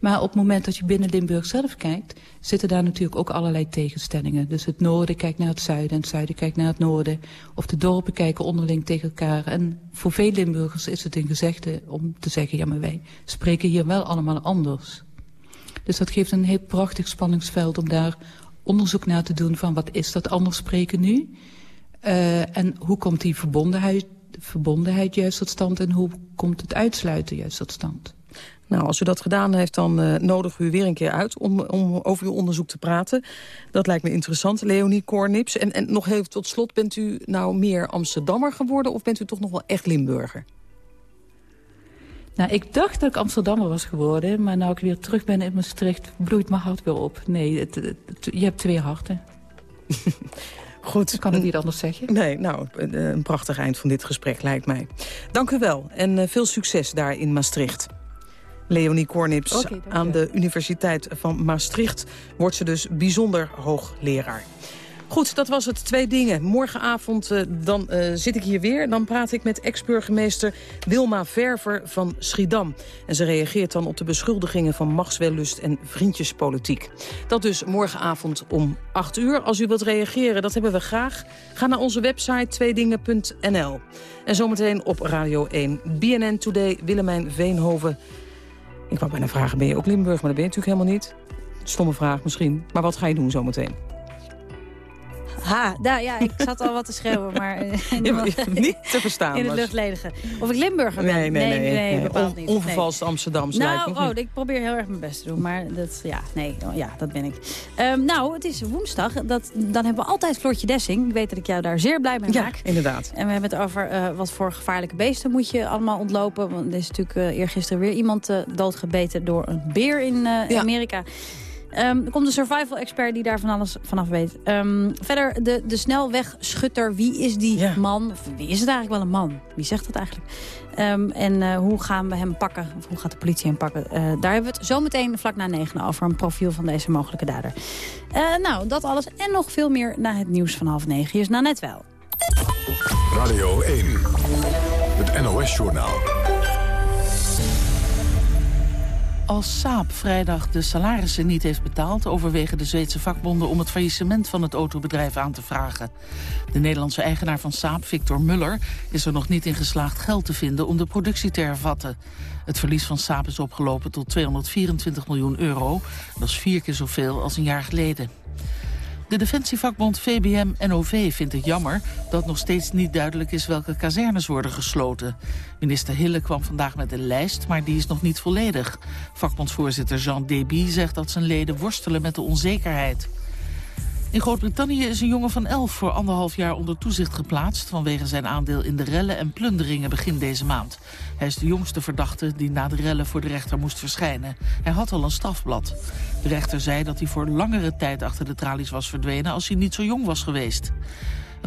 Maar op het moment dat je binnen Limburg zelf kijkt... zitten daar natuurlijk ook allerlei tegenstellingen. Dus het noorden kijkt naar het zuiden en het zuiden kijkt naar het noorden. Of de dorpen kijken onderling tegen elkaar. En voor veel Limburgers is het een gezegde om te zeggen... ja, maar wij spreken hier wel allemaal anders. Dus dat geeft een heel prachtig spanningsveld om daar onderzoek naar te doen... van wat is dat anders spreken nu? Eh, en hoe komt die verbondenheid, verbondenheid juist tot stand... en hoe komt het uitsluiten juist tot stand? Nou, als u dat gedaan heeft, dan eh nodig u weer een keer uit om, om over uw onderzoek te praten. Dat lijkt me interessant, Leonie Kornips. En, en nog even tot slot, bent u nou meer Amsterdammer geworden... of bent u toch nog wel echt Limburger? Nou, ik dacht dat ik Amsterdammer was geworden... maar nu ik weer terug ben in Maastricht, bloeit mijn hart weer op. Nee, het, het- het- je hebt twee harten. Goed. Ik kan het niet anders zeggen. Nee, nou, een, een prachtig eind van dit gesprek lijkt mij. Dank u wel en eh, veel succes daar in Maastricht. Leonie Kornips aan de Universiteit van Maastricht... wordt ze dus bijzonder hoogleraar. Goed, dat was het. Twee dingen. Morgenavond eh, dan eh, zit ik hier weer. Dan praat ik met ex-burgemeester Wilma Verver van Schiedam. En ze reageert dan op de beschuldigingen van machtswellust en vriendjespolitiek. Dat dus morgenavond om 8 uur. Als u wilt reageren, dat hebben we graag. Ga naar onze website tweedingen.nl. En zometeen op Radio 1. BNN Today, Willemijn Veenhoven. Ik wou bijna vragen, ben je ook Limburg? Maar dat ben je natuurlijk helemaal niet. Stomme vraag misschien. Maar wat ga je doen zometeen? Ha, daar, ja, ik zat al wat te schreeuwen, maar... Uh, niet te verstaan. In het luchtledige. Of ik Limburger ben. Nee, nee, nee. nee, nee bepaald niet. Onvervalst Amsterdams Nou, oh, ik probeer heel erg mijn best te doen, maar dat, ja, nee, oh, ja, dat ben ik. Um, nou, het is woensdag. Dat, dan hebben we altijd Floortje Dessing. Ik weet dat ik jou daar zeer blij mee ja, maak. inderdaad. En we hebben het over uh, wat voor gevaarlijke beesten moet je allemaal ontlopen. Want er is natuurlijk uh, eergisteren weer iemand doodgebeten door een beer in ja. Amerika. Um, er komt een survival-expert die daar van alles vanaf weet. Um, verder, de, de snelwegschutter. Wie is die man? Wie is het eigenlijk wel een man? Wie zegt dat eigenlijk? Um, en uh, hoe gaan we hem pakken? Of hoe gaat de politie hem pakken? Uh, daar hebben we het zometeen vlak na negen over. Een profiel van deze mogelijke dader. Uh, nou, dat alles en nog veel meer na het nieuws van half negen. Hier is net wel. Radio 1. Het NOS-journaal. Als Saab vrijdag de salarissen niet heeft betaald... overwegen de Zweedse vakbonden om het faillissement van het autobedrijf aan te vragen. De Nederlandse eigenaar van Saab, Victor Muller... is er nog niet in geslaagd geld te vinden om de productie te hervatten. Het verlies van Saab is opgelopen tot 224 miljoen euro. Dat is vier keer zoveel als een jaar geleden. De defensievakbond VBM-NOV vindt het jammer dat nog steeds niet duidelijk is welke kazernes worden gesloten. Minister Hille kwam vandaag met een lijst, maar die is nog niet volledig. Vakbondsvoorzitter Jean Deby zegt dat zijn leden worstelen met de onzekerheid. In Groot-Brittannië is een jongen van 11 voor anderhalf jaar onder toezicht geplaatst... vanwege zijn aandeel in de rellen en plunderingen begin deze maand. Hij is de jongste verdachte die na de rellen voor de rechter moest verschijnen. Hij had al een strafblad. De rechter zei dat hij voor langere tijd achter de tralies was verdwenen... als hij niet zo jong was geweest.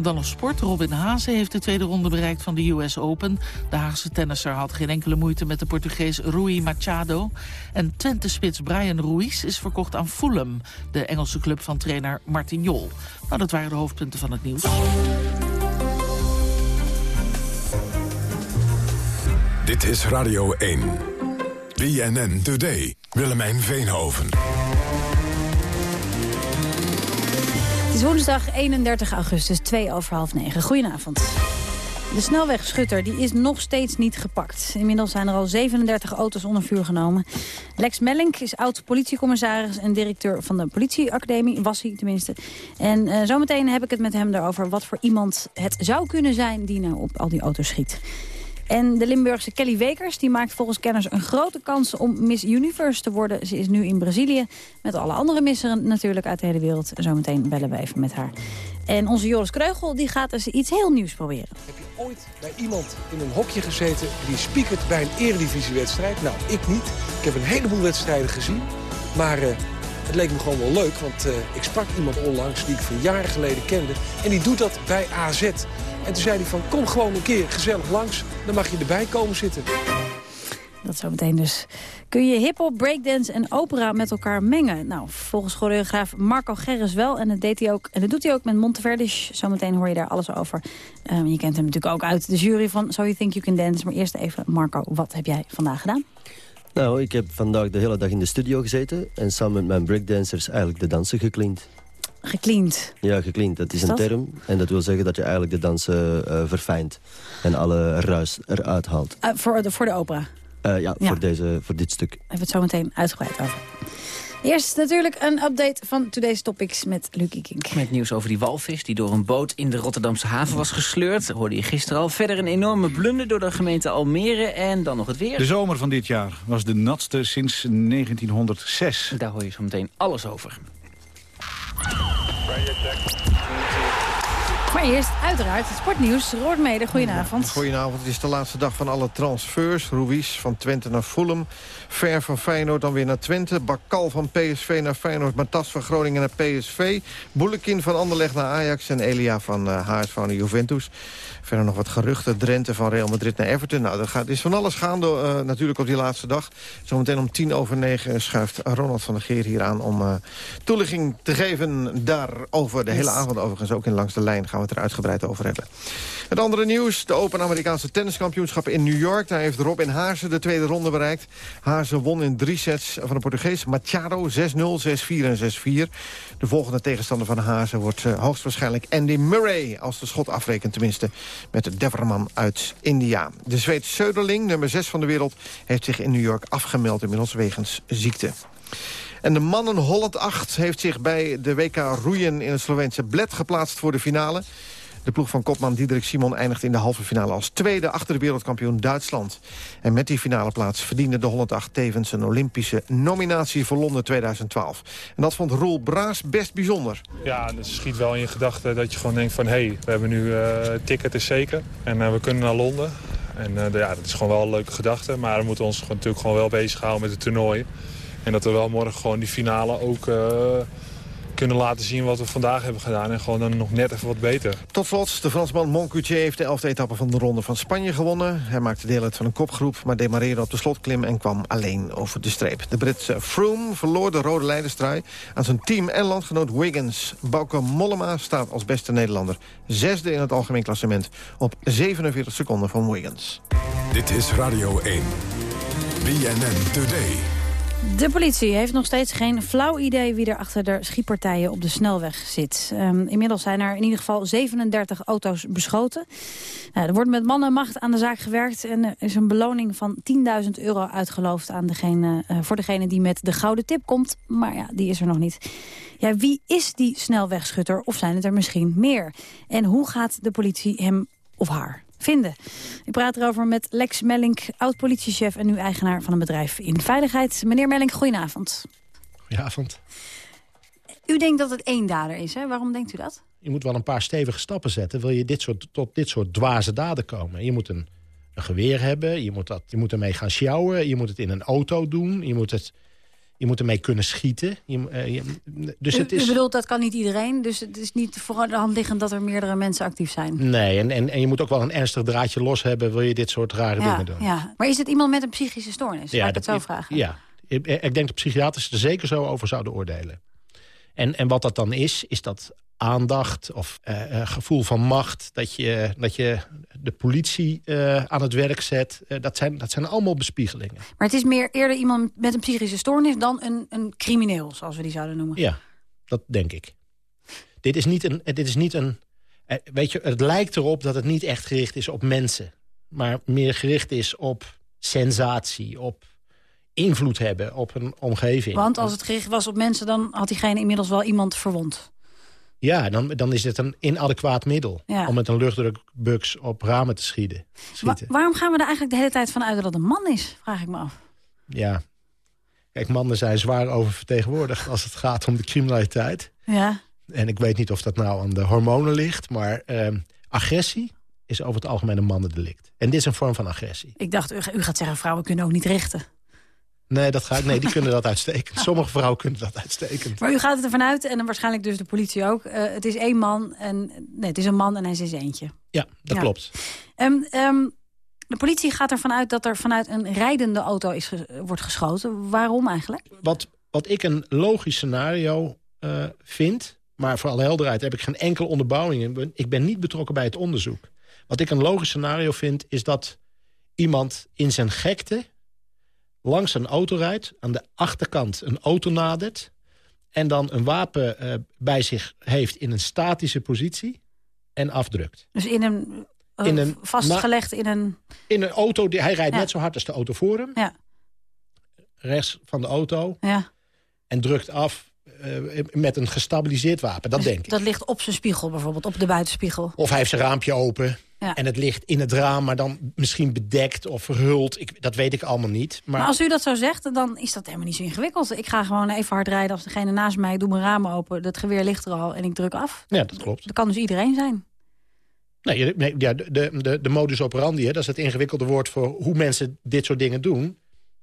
En dan nog sport. Robin Haase heeft de tweede ronde bereikt van de US Open. De Haagse tennisser had geen enkele moeite met de Portugees Rui Machado. En Twente-spits Brian Ruiz is verkocht aan Fulham... de Engelse club van trainer Martin Jol. Nou, dat waren de hoofdpunten van het nieuws. Dit is Radio 1. BNN Today. Willemijn Veenhoven. Het is woensdag 31 augustus, 2 over half 9. Goedenavond. De snelwegschutter die is nog steeds niet gepakt. Inmiddels zijn er al 37 auto's onder vuur genomen. Lex Mellink is oud-politiecommissaris en directeur van de politieacademie. Was hij tenminste. En uh, zometeen heb ik het met hem erover wat voor iemand het zou kunnen zijn... die nou op al die auto's schiet. En de Limburgse Kelly Wekers die maakt volgens kenners een grote kans om Miss Universe te worden. Ze is nu in Brazilië met alle andere misseren natuurlijk uit de hele wereld. Zometeen bellen we even met haar. En onze Joris Kreugel die gaat dus iets heel nieuws proberen. Heb je ooit bij iemand in een hokje gezeten die spiekert bij een eredivisiewedstrijd? Nou, ik niet. Ik heb een heleboel wedstrijden gezien. Maar uh, het leek me gewoon wel leuk, want uh, ik sprak iemand onlangs die ik van jaren geleden kende. En die doet dat bij AZ. En toen zei hij van, kom gewoon een keer gezellig langs. Dan mag je erbij komen zitten. Dat zometeen dus. Kun je hiphop, breakdance en opera met elkaar mengen? Nou, volgens choreograaf Marco Gerris wel. En dat, deed hij ook, en dat doet hij ook met Monteverdi's. Zometeen hoor je daar alles over. Um, je kent hem natuurlijk ook uit de jury van So You Think You Can Dance. Maar eerst even, Marco, wat heb jij vandaag gedaan? Nou, ik heb vandaag de hele dag in de studio gezeten... en samen met mijn breakdancers eigenlijk de dansen gekleend. Gekleend? Ja, gekleend. Dat is, een term. En dat wil zeggen dat je eigenlijk de dansen uh, verfijnt. En alle ruis eruit haalt. Uh, voor, de, voor de opera? Uh, ja, ja, Voor, deze, voor dit stuk. Hebben we het zo meteen uitgebreid over. Eerst natuurlijk een update van Today's Topics met Lucie Kink. Met nieuws over die walvis die door een boot in de Rotterdamse haven was gesleurd. Dat hoorde je gisteren al. Verder een enorme blunder door de gemeente Almere en dan nog het weer. De zomer van dit jaar was de natste sinds 1906. Daar hoor je zo meteen alles over. Right here, check. Maar eerst uiteraard het sportnieuws. Roord Mede, goedenavond. Goedenavond, het is de laatste dag van alle transfers. Ruiz van Twente naar Fulham. Ver van Feyenoord dan weer naar Twente. Bakal van PSV naar Feyenoord. Matas van Groningen naar PSV. Boelekin van Anderlecht naar Ajax. En Elia van uh, HSV naar Juventus. Verder nog wat geruchten. Drenthe van Real Madrid naar Everton. Nou, er gaat, is van alles gaande uh, natuurlijk op die laatste dag. Zometeen om tien over negen schuift Ronald van der Geer hier aan... om uh, toelichting te geven daarover. De hele avond overigens ook in Langs de Lijn gaan we het er uitgebreid over hebben. Het andere nieuws, de Open Amerikaanse tenniskampioenschappen in New York. Daar heeft Robin Haase de tweede ronde bereikt. Haase won in drie sets van de Portugees Machado 6-0, 6-4 en 6-4. De volgende tegenstander van Haase wordt uh, hoogstwaarschijnlijk Andy Murray... als de schot afrekent tenminste met de Deverman uit India. De Zweed Söderling, nummer 6 van de wereld... heeft zich in New York afgemeld inmiddels wegens ziekte. En de mannen Holland 8 heeft zich bij de WK roeien in het Sloveense Bled geplaatst voor de finale. De ploeg van kopman Diederik Simon eindigt in de halve finale als tweede achter de wereldkampioen Duitsland. En met die finale plaats verdiende de 108 tevens een Olympische nominatie voor Londen 2012. En dat vond Roel Braas best bijzonder. Ja, het schiet wel in je gedachten dat je gewoon denkt van... hé, hey, we hebben nu uh, ticket is zeker en uh, we kunnen naar Londen. En uh, ja, dat is gewoon wel een leuke gedachte. Maar we moeten ons natuurlijk gewoon wel bezighouden met het toernooi. En dat we wel morgen gewoon die finale ook kunnen laten zien wat we vandaag hebben gedaan. En gewoon dan nog net even wat beter. Tot slot, de Fransman Moncoutier heeft de elfde etappe van de Ronde van Spanje gewonnen. Hij maakte deel uit van een kopgroep, maar demareerde op de slotklim en kwam alleen over de streep. De Britse Froome verloor de rode leiderstrui aan zijn team en landgenoot Wiggins. Bauke Mollema staat als beste Nederlander. Zesde in het algemeen klassement op 47 seconden van Wiggins. Dit is Radio 1. BNN Today. De politie heeft nog steeds geen flauw idee wie er achter de schietpartijen op de snelweg zit. Um, inmiddels zijn er in ieder geval 37 auto's beschoten. Nou, er wordt met mannenmacht aan de zaak gewerkt en er is een beloning van 10.000 euro uitgeloofd aan degene, uh, voor degene die met de gouden tip komt. Maar ja, die is er nog niet. Ja, wie is die snelwegschutter of zijn het er misschien meer? En hoe gaat de politie hem of haar vinden. Ik praat erover met Lex Mellink, oud-politiechef en nu eigenaar van een bedrijf in veiligheid. Meneer Mellink, goedenavond. Goedenavond. U denkt dat het één dader is, hè? Waarom denkt u dat? Je moet wel een paar stevige stappen zetten... wil je dit soort, tot dit soort dwaze daden komen. Je moet een, een geweer hebben, je moet, dat, je moet ermee gaan sjouwen... je moet het in een auto doen, je moet het je moet ermee kunnen schieten. Je, uh, dus u, het is... u bedoelt, dat kan niet iedereen? Dus het is niet voor de hand liggend dat er meerdere mensen actief zijn? Nee, en, en, en je moet ook wel een ernstig draadje los hebben... wil je dit soort rare ja, dingen doen. Ja. Maar is het iemand met een psychische stoornis? Ja, ik het zo vragen? Ja, ik, ik denk dat psychiaters er zeker zo over zouden oordelen. En, en wat dat dan is, is dat aandacht of uh, gevoel van macht... dat je, dat je de politie uh, aan het werk zet. Uh, dat, zijn, dat zijn allemaal bespiegelingen. Maar het is meer eerder iemand met een psychische stoornis... dan een, een crimineel, zoals we die zouden noemen. Ja, dat denk ik. Dit is niet een... Dit is niet een weet je, het lijkt erop dat het niet echt gericht is op mensen. Maar meer gericht is op sensatie, op invloed hebben op een omgeving. Want als het gericht was op mensen... dan had diegene inmiddels wel iemand verwond. Ja, dan, dan is het een inadequaat middel... om met een luchtdrukbuks op ramen te schieten. waarom gaan we er eigenlijk de hele tijd van uit dat het een man is? Vraag ik me af. Ja. Kijk, mannen zijn zwaar oververtegenwoordigd als het gaat om de criminaliteit. Ja. En ik weet niet of dat nou aan de hormonen ligt... maar uh, agressie is over het algemeen een mannendelict. En dit is een vorm van agressie. Ik dacht, u gaat zeggen, vrouwen kunnen ook niet richten. Nee, dat ga ik, nee, die kunnen dat uitstekend. Sommige vrouwen kunnen dat uitstekend. Maar u gaat het ervan uit, en dan waarschijnlijk dus de politie ook... Uh, het is één man, en, nee, het is een man en hij is eentje. Ja, dat ja. klopt. Um, um, de politie gaat ervan uit dat er vanuit een rijdende auto is ge wordt geschoten. Waarom eigenlijk? Wat, wat ik een logisch scenario uh, vind... maar voor alle helderheid heb ik geen enkele onderbouwing in. Ik ben niet betrokken bij het onderzoek. Wat ik een logisch scenario vind, is dat iemand in zijn gekte langs een auto rijdt, aan de achterkant een auto nadert... en dan een wapen uh, bij zich heeft in een statische positie en afdrukt. Dus in een, uh, in een vastgelegd in een... In een auto, die, hij rijdt ja. net zo hard als de auto voor hem. Ja. Rechts van de auto. Ja. En drukt af uh, met een gestabiliseerd wapen, dat dus denk ik. Dat ligt op zijn spiegel bijvoorbeeld, op de buitenspiegel. Of hij heeft zijn raampje open... Ja. En het ligt in het raam, maar dan misschien bedekt of verhuld. Ik, dat weet ik allemaal niet. Maar... maar... als u dat zo zegt, dan is dat helemaal niet zo ingewikkeld. Ik ga gewoon even hard rijden als degene naast mij... doe mijn ramen open, het geweer ligt er al en ik druk af. Ja, dat klopt. Dat kan dus iedereen zijn. Nee, nee ja, de, de, de modus operandi, hè, dat is het ingewikkelde woord... voor hoe mensen dit soort dingen doen...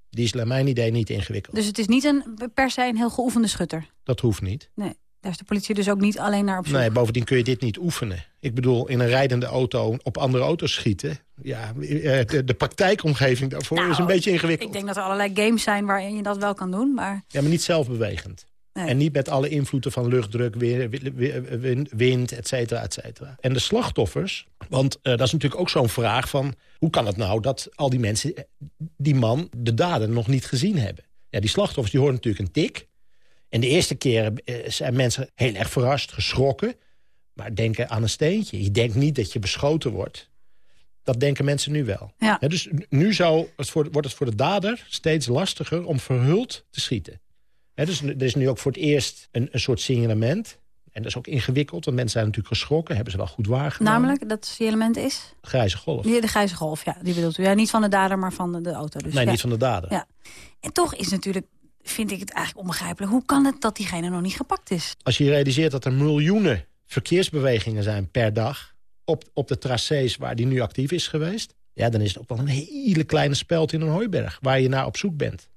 die is naar mijn idee niet ingewikkeld. Dus het is niet een, per se een heel geoefende schutter? Dat hoeft niet. Nee. Daar is de politie dus ook niet alleen naar op zoek. Nee, bovendien kun je dit niet oefenen. Ik bedoel, in een rijdende auto op andere auto's schieten... ja, de, de praktijkomgeving daarvoor nou, is een beetje ingewikkeld. Ik denk dat er allerlei games zijn waarin je dat wel kan doen, maar... Ja, maar niet zelfbewegend. Nee. En niet met alle invloeden van luchtdruk, weer, wind, et cetera, et cetera. En de slachtoffers, want uh, dat is natuurlijk ook zo'n vraag van... hoe kan het nou dat al die mensen, die man, de daden nog niet gezien hebben? Ja, die slachtoffers die horen natuurlijk een tik... En de eerste keren zijn mensen heel erg verrast, geschrokken. Maar denken aan een steentje. Je denkt niet dat je beschoten wordt. Dat denken mensen nu wel. Ja. dus nu zou het voor, wordt het voor de dader steeds lastiger om verhuld te schieten. Dus er is nu ook voor het eerst een, een soort signalement. En dat is ook ingewikkeld, want mensen zijn natuurlijk geschrokken. Hebben ze wel goed waargenomen. Namelijk, dat signalement is? Grijze golf. De, de grijze golf, ja. Die bedoelt u. Ja, niet van de dader, maar van de, de auto. Dus, nee, ja. niet van de dader. Ja. En toch is natuurlijk, vind ik het eigenlijk onbegrijpelijk. Hoe kan het dat diegene nog niet gepakt is? Als je realiseert dat er miljoenen verkeersbewegingen zijn per dag... op, op de tracés waar die nu actief is geweest... ja, dan is het ook wel een hele kleine speld in een hooiberg... waar je naar op zoek bent.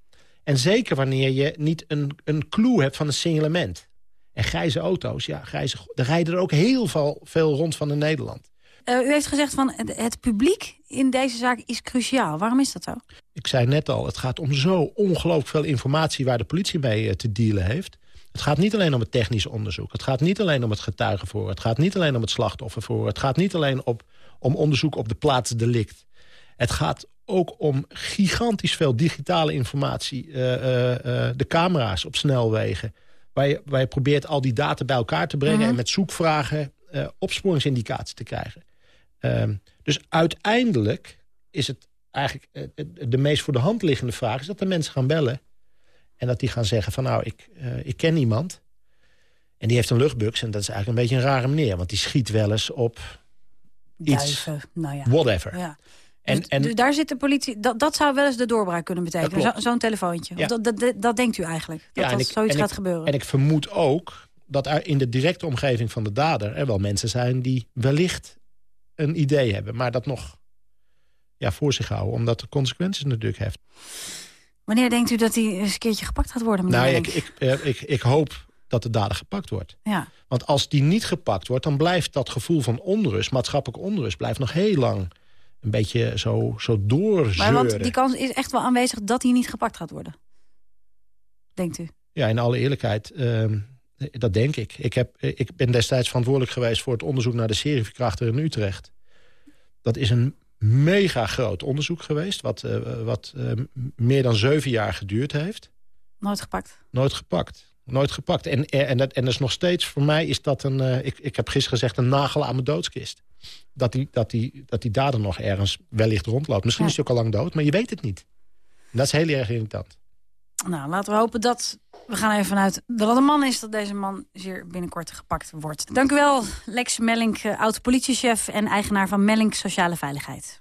En zeker wanneer je niet een, een clue hebt van een signalement. En grijze auto's, ja, grijze, er rijden er ook heel veel, veel rond van in Nederland. Uh, u heeft gezegd van het, het publiek in deze zaak is cruciaal. Waarom is dat zo? Ik zei net al, het gaat om zo ongelooflijk veel informatie... waar de politie mee uh, te dealen heeft. Het gaat niet alleen om het technisch onderzoek. Het gaat niet alleen om het getuigenvoor. Het gaat niet alleen om het slachtoffervoor. Het gaat niet alleen op, om onderzoek op de plaats delict. Het gaat ook om gigantisch veel digitale informatie. Uh, de camera's op snelwegen. Waar je, waar je probeert al die data bij elkaar te brengen... Mhm. en met zoekvragen opsporingsindicaties te krijgen. Uh, dus uiteindelijk is het eigenlijk de meest voor de hand liggende vraag... is dat de mensen gaan bellen en dat die gaan zeggen van nou, ik, ik ken iemand. En die heeft een luchtbux en dat is eigenlijk een beetje een rare meneer. Want die schiet wel eens op iets, Duiven, nou ja. whatever. Ja. En, dus, en, dus daar zit de politie, dat, dat zou wel eens de doorbraak kunnen betekenen. Zo- Zo'n telefoontje. Ja. Dat, dat, dat, denkt u eigenlijk, dat, Ja, dat ik- zoiets gaat ik- gebeuren. En ik vermoed ook dat er in de directe omgeving van de dader... er wel mensen zijn die wellicht een idee hebben... maar dat nog ja, voor zich houden, omdat de consequenties natuurlijk heeft. Wanneer denkt u dat hij eens een keertje gepakt gaat worden? Nou, ik, eh, ik, ik hoop dat de dader gepakt wordt. Ja. Want als die niet gepakt wordt, dan blijft dat gevoel van onrust... maatschappelijke onrust, blijft nog heel lang een beetje zo, zo Maar doorzeuren. want die kans is echt wel aanwezig dat hij niet gepakt gaat worden. Denkt u? Ja, in alle eerlijkheid, ehm, dat denk ik. Ik, heb, ik ben destijds verantwoordelijk geweest voor het onderzoek naar de serieverkrachter in Utrecht. Dat is een mega groot onderzoek geweest, wat, eh, wat eh, meer dan zeven jaar geduurd heeft. Nooit gepakt. Nooit gepakt. Nooit gepakt. En, en, dat, en dat is nog steeds, voor mij is dat een... eh, ik, ik heb gisteren gezegd, een nagel aan mijn doodskist. Dat die, dat die, dat die dader nog ergens wellicht rondloopt. Misschien Ja. is hij ook al lang dood, maar je weet het niet. En dat is heel erg irritant. Nou, laten we hopen dat... We gaan even vanuit dat het een man is dat deze man zeer binnenkort gepakt wordt. Dank u wel, Lex Mellink, eh, oud-politiechef... en eigenaar van Mellink Sociale Veiligheid.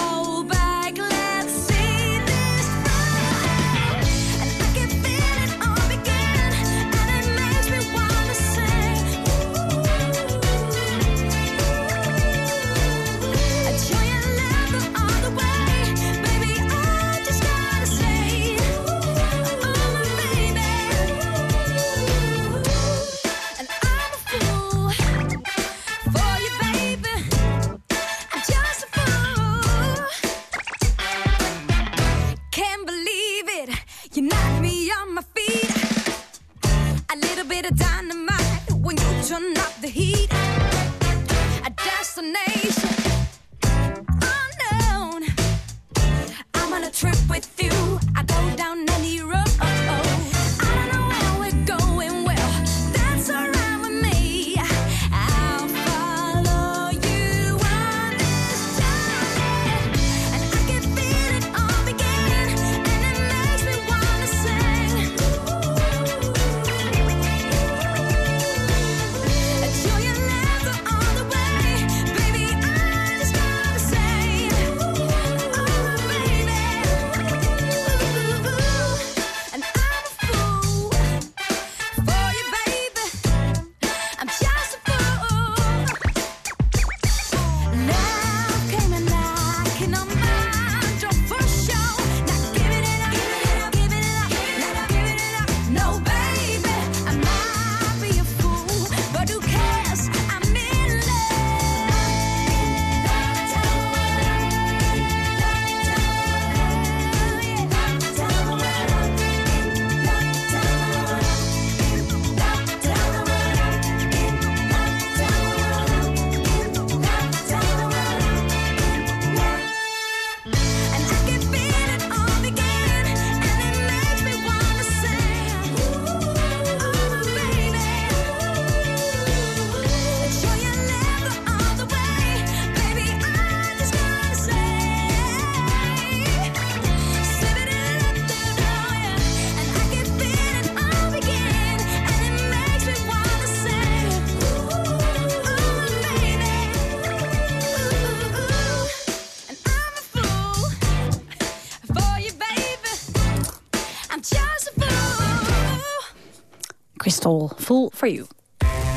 Full for You.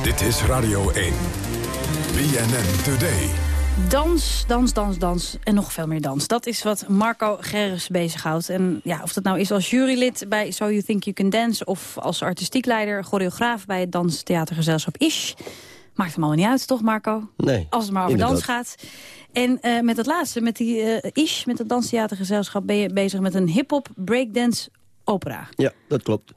Dit is Radio 1. BNN Today. Dans, dans, dans, dans en nog veel meer dans. Dat is wat Marco Gerris bezighoudt. En ja, of dat nou is als jurylid bij So You Think You Can Dance... of als artistiek leider, choreograaf bij het danstheatergezelschap Ish... Maakt hem allemaal niet uit, toch Marco? Nee, Als het maar over inderdaad. dans gaat. En eh, met het laatste, met die eh, Ish, met het danstheatergezelschap... ben je bezig met een hip-hop breakdance opera. Ja, dat klopt.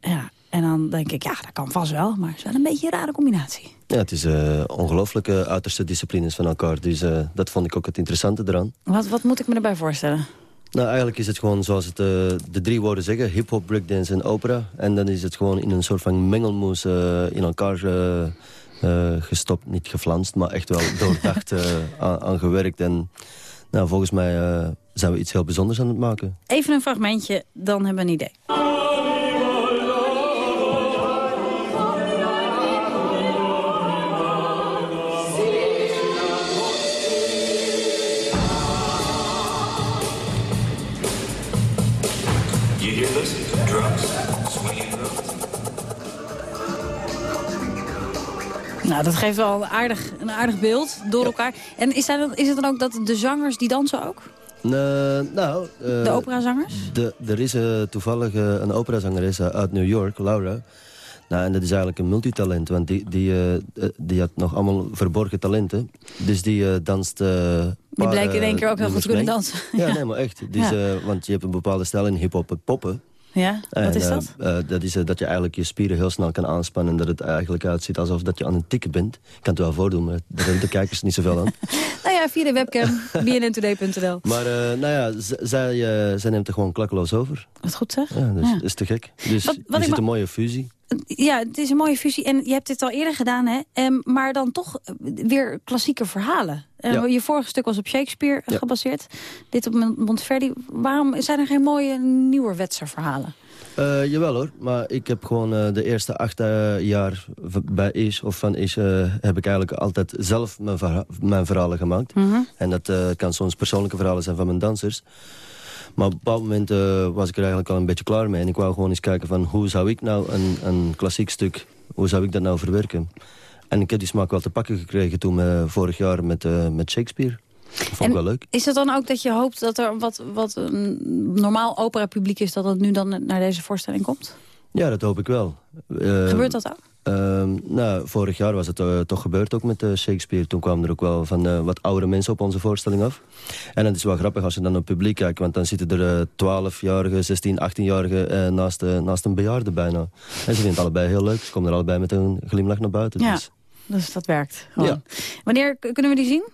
Ja, en dan denk ik, ja, dat kan vast wel. Maar het is wel een beetje een rare combinatie. Ja, het is eh ongelooflijke uiterste disciplines van elkaar. Dus eh, dat vond ik ook het interessante eraan. Wat, wat moet ik me erbij voorstellen? Nou, eigenlijk is het gewoon zoals het, eh, de drie woorden zeggen. Hip-hop, breakdance en opera. En dan is het gewoon in een soort van mengelmoes in elkaar gestopt. Niet geflanst, maar echt wel doordacht aan, aan gewerkt. En nou, volgens mij zijn we iets heel bijzonders aan het maken. Even een fragmentje, dan hebben we een idee. Nou, dat geeft wel een aardig, een aardig beeld door elkaar. En is, dat, is het dan ook dat de zangers die dansen ook? Eh, nou, eh, De operazangers? De, er is eh, toevallig een operazangeres uit New York, Laura. Nou, en dat is eigenlijk een multitalent, want die, die, die had nog allemaal verborgen talenten. Dus die danst... Die bleek in één keer ook heel goed nummers kunnen dansen. Ja, Ja. nee, maar echt. Dus, Ja. want je hebt een bepaalde stijl in hiphop, het poppen. Ja, wat is eh, dat? eh, dat is eh, dat je eigenlijk je spieren heel snel kan aanspannen... en dat het eigenlijk uitziet alsof dat je aan het tikken bent. Ik kan het wel voordoen, maar daar hebben de kijkers niet zoveel aan. Nou ja, via de webcam, bnntoday.nl. Maar eh, nou ja, zij, eh, zij neemt er gewoon klakkeloos over. Wat goed zeg. Ja, dus Ja. dat is te gek. Dus Wat- wat je ziet een mooie fusie. Ja, het is een mooie fusie. En je hebt dit al eerder gedaan, hè? Ehm, maar dan toch weer klassieke verhalen. Eh, Ja. Je vorige stuk was op Shakespeare gebaseerd. Dit op Mon- Monteverdi. Waarom zijn er geen mooie nieuwerwetse verhalen? Eh, jawel hoor, maar ik heb gewoon eh, de eerste acht eh, jaar bij Is of van Is... heb ik eigenlijk altijd zelf mijn, verha- mijn verhalen gemaakt. Mhm. En dat kan soms persoonlijke verhalen zijn van mijn dansers. Maar op een bepaald moment eh, was ik er eigenlijk al een beetje klaar mee. En ik wou gewoon eens kijken van hoe zou ik nou een, een klassiek stuk... hoe zou ik dat nou verwerken? En ik heb die smaak wel te pakken gekregen toen eh, vorig jaar met, eh, met Shakespeare. Dat vond ik wel leuk. Is het dan ook dat je hoopt dat er wat, wat een normaal opera-publiek is... dat het nu dan naar deze voorstelling komt? Ja, dat hoop ik wel. Gebeurt dat ook? Ehm, nou, vorig jaar was het eh, toch gebeurd ook met eh, Shakespeare. Toen kwamen er ook wel van eh, wat oudere mensen op onze voorstelling af. En dat is wel grappig als je dan op het publiek kijkt. Want dan zitten er eh 12-jarigen, 16, 18-jarigen eh, naast, naast een bejaarde bijna. En ze vinden het allebei heel leuk. Ze komen er allebei met een glimlach naar buiten. Ja, Dus, dus dat werkt. gewoon. Ja. Wanneer kunnen we die zien?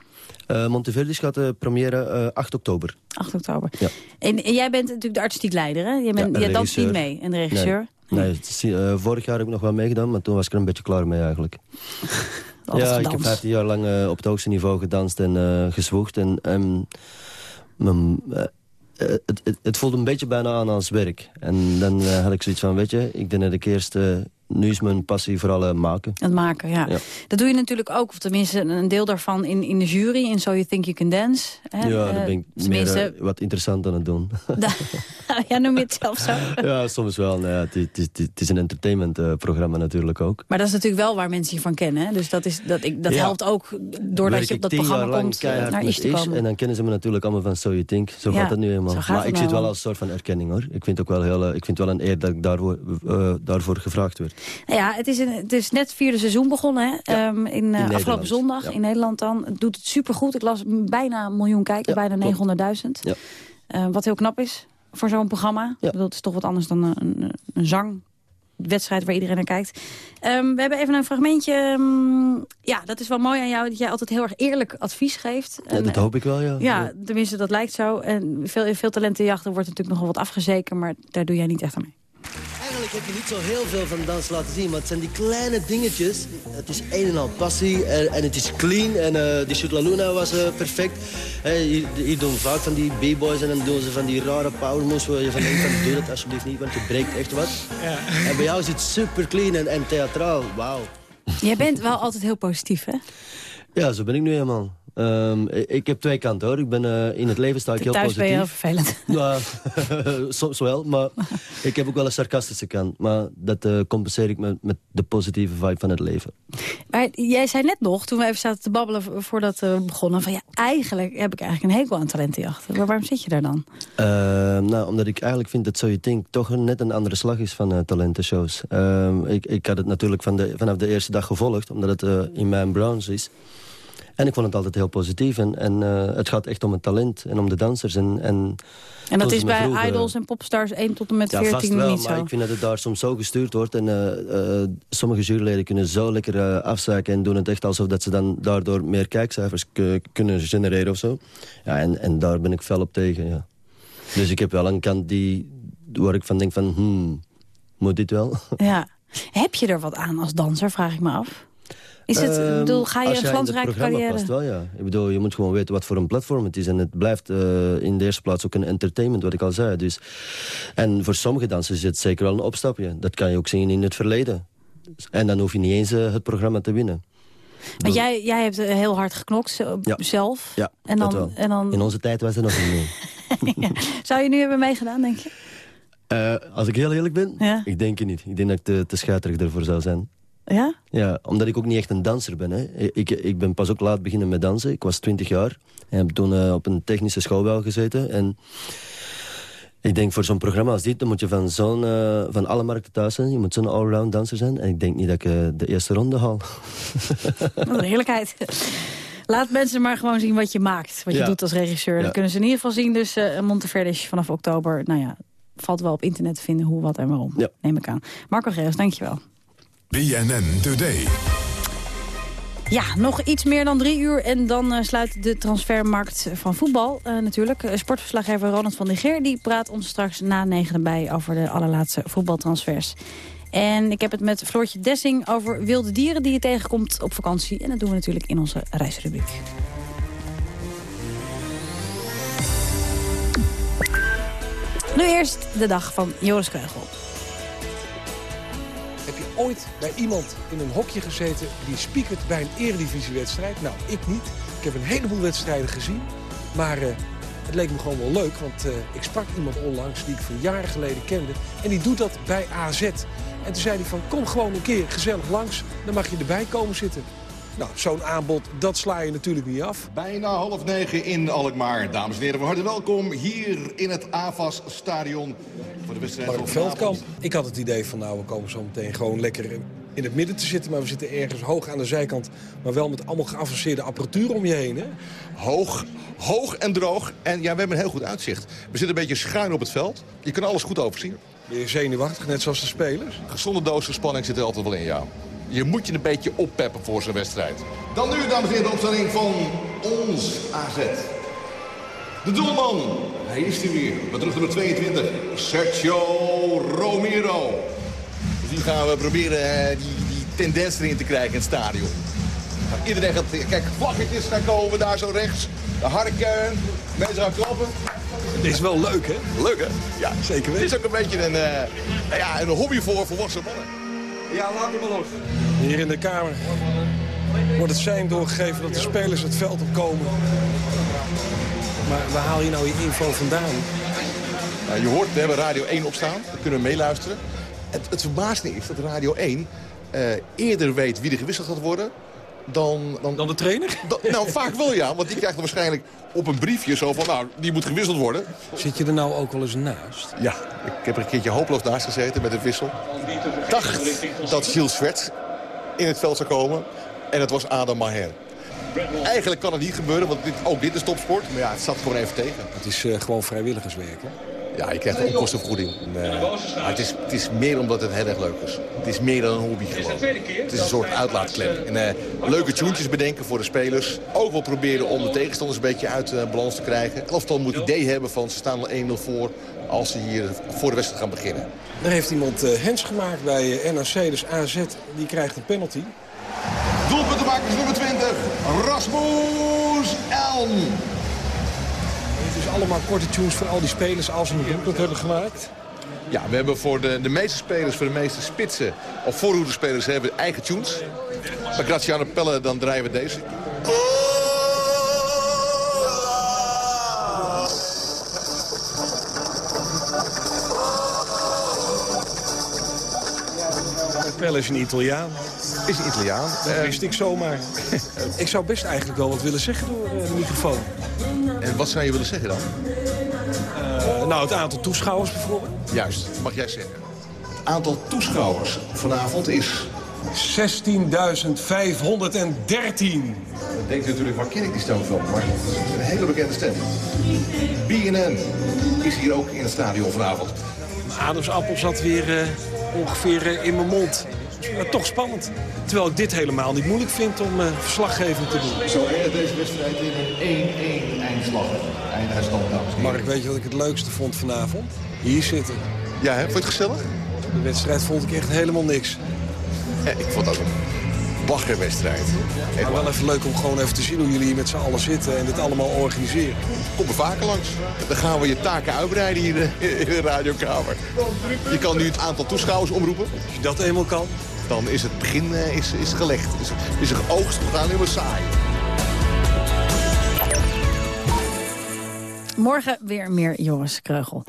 Eh, Monteverdi gaat de première eh 8 oktober. 8 oktober. Ja. En, en jij bent natuurlijk de artistiek leider, hè? Jij, bent, Ja, jij danst niet mee. En de regisseur? Nee, nee het is, eh, vorig jaar heb ik nog wel meegedaan, maar toen was ik er een beetje klaar mee eigenlijk. Ja, ik heb gedanst. 15 jaar lang eh, op het hoogste niveau gedanst en eh gezwoegd. En eh, eh, het, het, het voelde een beetje bijna aan als werk. En dan eh, had ik zoiets van, weet je, ik denk dat ik eerst... eh, nu is mijn passie vooral eh, maken. Het maken, ja. Ja. Dat doe je natuurlijk ook, of tenminste een deel daarvan in, in de jury. In So You Think You Can Dance. Hè? ja, Eh, dan ben ik tenminste, eh, wat interessant aan het doen. ja, noem je het zelf zo. ja, soms wel. Nou ja, het, het, het- het is een entertainmentprogramma natuurlijk ook. Maar dat is natuurlijk wel waar mensen je van kennen. Hè? Dus dat, is, dat, ik, dat helpt ook doordat Werk je op dat programma komt eh, naar met Is te komen. En dan kennen ze me natuurlijk allemaal van So You Think. Zo gaat dat nu helemaal. Maar het ik het nou. wel als soort van erkenning hoor. Ik vind het ook wel heel, eh, ik vind het wel een eer dat ik daarvoor, eh, daarvoor gevraagd werd. Nou ja, het is, een, het is net het vierde seizoen begonnen. Hè? Ehm, in, eh, Nederland, afgelopen zondag ja. in Nederland dan. Het doet het supergoed. Ik las bijna een miljoen kijkers, bijna 900.000. Ja. Eh, wat heel knap is voor zo'n programma. Ik bedoel, het is toch wat anders dan een, een, een zangwedstrijd waar iedereen naar kijkt. Ehm, we hebben even een fragmentje. ehm, ja, dat is wel mooi aan jou, dat jij altijd heel erg eerlijk advies geeft. Ja, dat hoop ik wel, ja. Ja, tenminste, dat lijkt zo. En veel, in veel talentenjachten wordt natuurlijk nogal wat afgezeken, maar daar doe jij niet echt aan mee. Eigenlijk heb je niet zo heel veel van dans laten zien, maar het zijn die kleine dingetjes. Het is een en al passie en, en het is clean en eh die Shoot La Luna was eh, perfect. Hey, hier, hier doen vaak van die b-boys en dan doen ze van die rare power moves waar je van denkt van doe dat alsjeblieft niet, want je breekt echt wat. En bij jou is het super clean en, en theatraal, wauw. Jij bent wel altijd heel positief, hè? Ja, zo ben ik nu helemaal. Ehm, ik heb twee kanten hoor. Ik ben, uh, in het leven sta ik heel Thuis positief. ben je heel vervelend. Nou, soms wel, maar ik heb ook wel een sarcastische kant. Maar dat uh, compenseer ik met, met de positieve vibe van het leven. Maar jij zei net nog, toen we even zaten te babbelen voordat we begonnen... van ja, eigenlijk heb ik eigenlijk een hekel aan talentenjachten. Maar waarom zit je daar dan? Uh, nou, omdat ik eigenlijk vind dat So You Think toch een, net een andere slag is van uh, talentenshows. Ehm, ik, ik had het natuurlijk van de, vanaf de eerste dag gevolgd, omdat het in mijn branche is. En ik vond het altijd heel positief. En, en uh, het gaat echt om het talent en om de dansers. En, en, en dat is bij vroeg, Idols en Popstars 1 tot en met ja, 14 vast wel, niet zo? maar ik vind dat het daar soms zo gestuurd wordt. En uh, uh, sommige juryleden kunnen zo lekker afzaken... en doen het echt alsof dat ze dan daardoor meer kijkcijfers kunnen genereren of zo. Ja, en, en daar ben ik fel op tegen, ja. Dus ik heb wel een kant die, waar ik van denk van... Hmm, moet dit wel? Ja. Heb je er wat aan als danser, vraag ik me af? Is het, um, bedoel, ga je als een glansrijke carrière? past wel, ja. Ik bedoel, je moet gewoon weten wat voor een platform het is. En het blijft uh, in de eerste plaats ook een entertainment, wat ik al zei. Dus, en voor sommige dansers is het zeker wel een opstapje. Dat kan je ook zien in het verleden. En dan hoef je niet eens uh, het programma te winnen. Maar jij, jij hebt heel hard geknokt ja. zelf. Ja, en dan, dat wel. En dan... In onze tijd was het nog niet meer. ja. Zou je nu hebben meegedaan, denk je? Uh, als ik heel eerlijk ben, ja? ik denk het niet. Ik denk dat ik te, te schuiterig ervoor zou zijn. Ja? Ja, omdat ik ook niet echt een danser ben. Hè. Ik, ik ben pas ook laat beginnen met dansen. Ik was 20 jaar en heb toen uh, op een technische school wel gezeten. En ik denk voor zo'n programma als dit, dan moet je van, zo'n, uh, van alle markten thuis zijn. Je moet zo'n allround danser zijn. En ik denk niet dat ik uh, de eerste ronde haal. Wat een heerlijkheid. Laat mensen maar gewoon zien wat je maakt. Wat je Ja. doet als regisseur. Ja. Dan kunnen ze in ieder geval zien. Dus uh, vanaf oktober. Nou ja, valt wel op internet te vinden hoe, wat en waarom. Ja. Neem ik aan. Marco Geres, dankjewel. BNN Today. Ja, nog iets meer dan drie uur en dan uh, sluit de transfermarkt van voetbal uh, natuurlijk. Uh, sportverslaggever Ronald van der Geer die praat ons straks na negen bij over de allerlaatste voetbaltransfers. En ik heb het met Floortje Dessing over wilde dieren die je tegenkomt op vakantie. En dat doen we natuurlijk in onze reisrubriek. Nu eerst de dag van Joris Kreugel. Ooit bij iemand in een hokje gezeten die spiekert bij een eredivisiewedstrijd? Nou, ik niet. Ik heb een heleboel wedstrijden gezien. Maar uh, het leek me gewoon wel leuk, want uh, ik sprak iemand onlangs die ik van jaren geleden kende. En die doet dat bij AZ. En toen zei hij van, kom gewoon een keer gezellig langs. Dan mag je erbij komen zitten. Nou, zo'n aanbod, dat sla je natuurlijk niet af. Bijna half negen in Alkmaar. Dames en heren, van harte welkom hier in het AFAS-stadion. Voor de wedstrijd Mark Veldkamp. Ik had het idee van, nou, we komen zo meteen gewoon lekker in het midden te zitten. Maar we zitten ergens hoog aan de zijkant. Maar wel met allemaal geavanceerde apparatuur om je heen, hè? Hoog, hoog en droog. En ja, we hebben een heel goed uitzicht. We zitten een beetje schuin op het veld. Je kan alles goed overzien. Ben je zenuwachtig, net zoals de spelers? Gezonde doos spanning zit er altijd wel in, ja. Je moet je een beetje oppeppen voor zo'n wedstrijd. Dan nu, dames en heren, de opstelling van ons AZ. De doelman, hij is er weer. Met terug nummer 22, Sergio Romero. Dus die gaan we proberen eh, die, die tendens erin te krijgen in het stadion. Nou, iedereen gaat, kijk, vlaggetjes gaan komen daar zo rechts. De harken, mensen gaan klappen. Dit is wel leuk, hè? Leuk, hè? Ja, Zeker Het weten. is ook een beetje een, uh, nou ja, een hobby voor volwassen mannen. Ja, laat hem maar los. Hier in de Kamer wordt het zijn doorgegeven dat de spelers het veld opkomen. Maar waar haal je nou je info vandaan? Nou, je hoort, we hebben Radio 1 opstaan. Dat kunnen we meeluisteren. Het, het verbaast me is dat Radio 1 uh, eerder weet wie er gewisseld gaat worden... Dan, dan, dan de trainer? Dan, nou, vaak wel ja. Want die krijgt dan waarschijnlijk op een briefje zo van... nou, die moet gewisseld worden. Zit je er nou ook wel eens naast? Ja, ik heb er een keertje hopeloos naast gezeten met een wissel. dacht dat Gilles Svet in het veld zou komen. En het was Adam Maher. Eigenlijk kan het niet gebeuren, want dit, ook dit is topsport. Maar ja, het zat gewoon even tegen. Het is uh, gewoon vrijwilligerswerk, hè? Ja, je krijgt een onkostenvergoeding. Nee. Maar het is, het is meer omdat het heel erg leuk is. Het is meer dan een hobby gewoon. Het is een soort uitlaatklep. En, uh, leuke tunes bedenken voor de spelers. Ook wel proberen om de tegenstanders een beetje uit uh, balans te krijgen. Elftal moet het idee hebben van ze staan al 1-0 voor als ze hier voor de wedstrijd gaan beginnen. Er heeft iemand hens gemaakt bij NRC, dus AZ. Die krijgt een penalty. Doelpuntenmakers nummer 20, Rasmus Elm. Het is allemaal korte tunes voor al die spelers als ze een doelpunt hebben gemaakt. Ja, we hebben voor de, de meeste spelers, voor de meeste spitsen of voorhoederspelers hebben eigen tunes. Bij Graziano Pelle dan draaien we deze. Pelle is een Italiaan. Is een Italiaan. Dat wist ik zomaar. ik zou best eigenlijk wel wat willen zeggen door de microfoon. En wat zou je willen zeggen dan? Uh, nou, het aantal toeschouwers bijvoorbeeld. Juist, mag jij zeggen. Het aantal toeschouwers vanavond is... 16.513. Dan denkt u natuurlijk, waar ken ik die stem van? Maar het is een hele bekende stem. BNN is hier ook in het stadion vanavond. Ademsappel zat weer uh, ongeveer uh, in mijn mond. Maar toch spannend. Terwijl ik dit helemaal niet moeilijk vind om uh, verslaggeving te doen. Zo eindigt deze wedstrijd in een 1-1 eindslag. Einduitstand, dames Mark, weet je wat ik het leukste vond vanavond? Hier zitten. Ja, hè? vond je het gezellig? De wedstrijd vond ik echt helemaal niks. Ja, ik vond dat een baggerwedstrijd. Het wel even leuk om gewoon even te zien hoe jullie hier met z'n allen zitten en dit allemaal organiseren. Kom er vaker langs. Dan gaan we je taken uitbreiden hier in de radiokamer. Je kan nu het aantal toeschouwers omroepen. Als je dat eenmaal kan. Dan is het begin uh, is, is gelegd. Is, is er geoogst. We gaan helemaal saai. Morgen weer meer Joris Kreugel.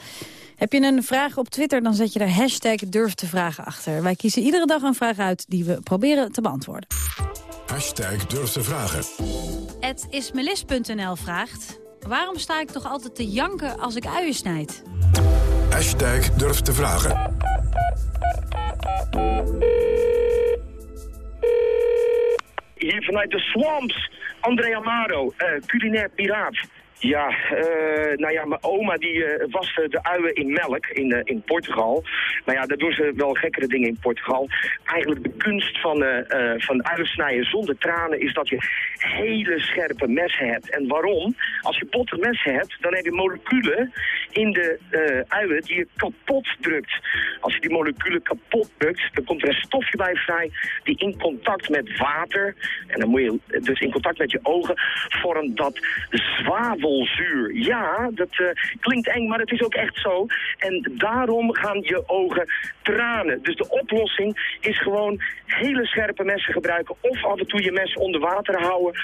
Heb je een vraag op Twitter, dan zet je daar hashtag durf te vragen achter. Wij kiezen iedere dag een vraag uit die we proberen te beantwoorden. Hashtag durf te vragen. Het ismelis.nl vraagt... waarom sta ik toch altijd te janken als ik uien snijd? Hashtag durf te vragen. Hier vanuit de swamps, André Amaro, uh, culinair piraat. Ja, uh, nou ja, mijn oma die uh, waste de uien in melk in, in Portugal. Nou ja, daar doen ze wel gekkere dingen in Portugal. Eigenlijk de kunst van, van uien snijden zonder tranen is dat je hele scherpe messen hebt. En waarom? Als je botte messen hebt, dan heb je moleculen in de uien die je kapot drukt. Als je die moleculen kapot drukt, dan komt er een stofje bij vrij die in contact met water, en dan moet je dus in contact met je ogen, vormt dat zwavel zuur. Ja, dat uh, klinkt eng, maar het is ook echt zo. En daarom gaan je ogen tranen. Dus de oplossing is gewoon hele scherpe messen gebruiken... of af en toe je mes onder water houden.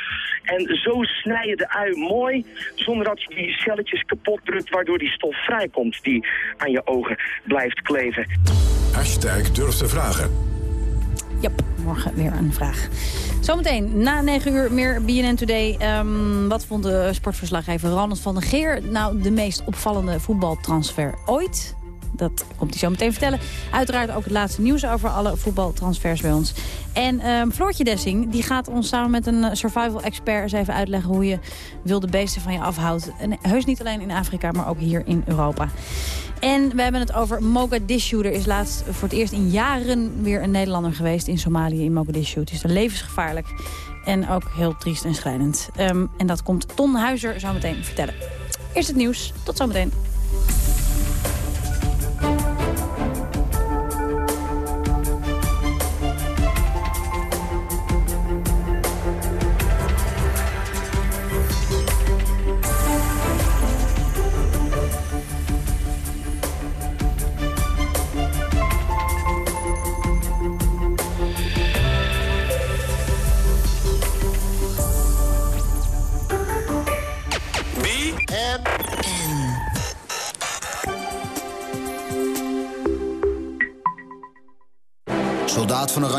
En zo snij je de ui mooi, zonder dat je die celletjes kapot drukt... waardoor die stof vrijkomt die aan je ogen blijft kleven. Hashtag durf te vragen. Ja, morgen weer een vraag. Zometeen, na 9 uur meer BNN Today. Um, wat vond de sportverslaggever Ronald van der Geer... nou de meest opvallende voetbaltransfer ooit? Dat komt hij zo meteen vertellen. Uiteraard ook het laatste nieuws over alle voetbaltransfers bij ons. En um, Floortje Dessing die gaat ons samen met een survival expert... eens even uitleggen hoe je wilde beesten van je afhoudt. En heus niet alleen in Afrika, maar ook hier in Europa. En we hebben het over Mogadishu. Er is laatst voor het eerst in jaren weer een Nederlander geweest in Somalië, in Mogadishu. Het is levensgevaarlijk en ook heel triest en schrijnend. Um, en dat komt Ton Huizer zo meteen vertellen. Eerst het nieuws. Tot zometeen.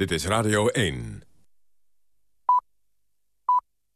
Dit is Radio 1.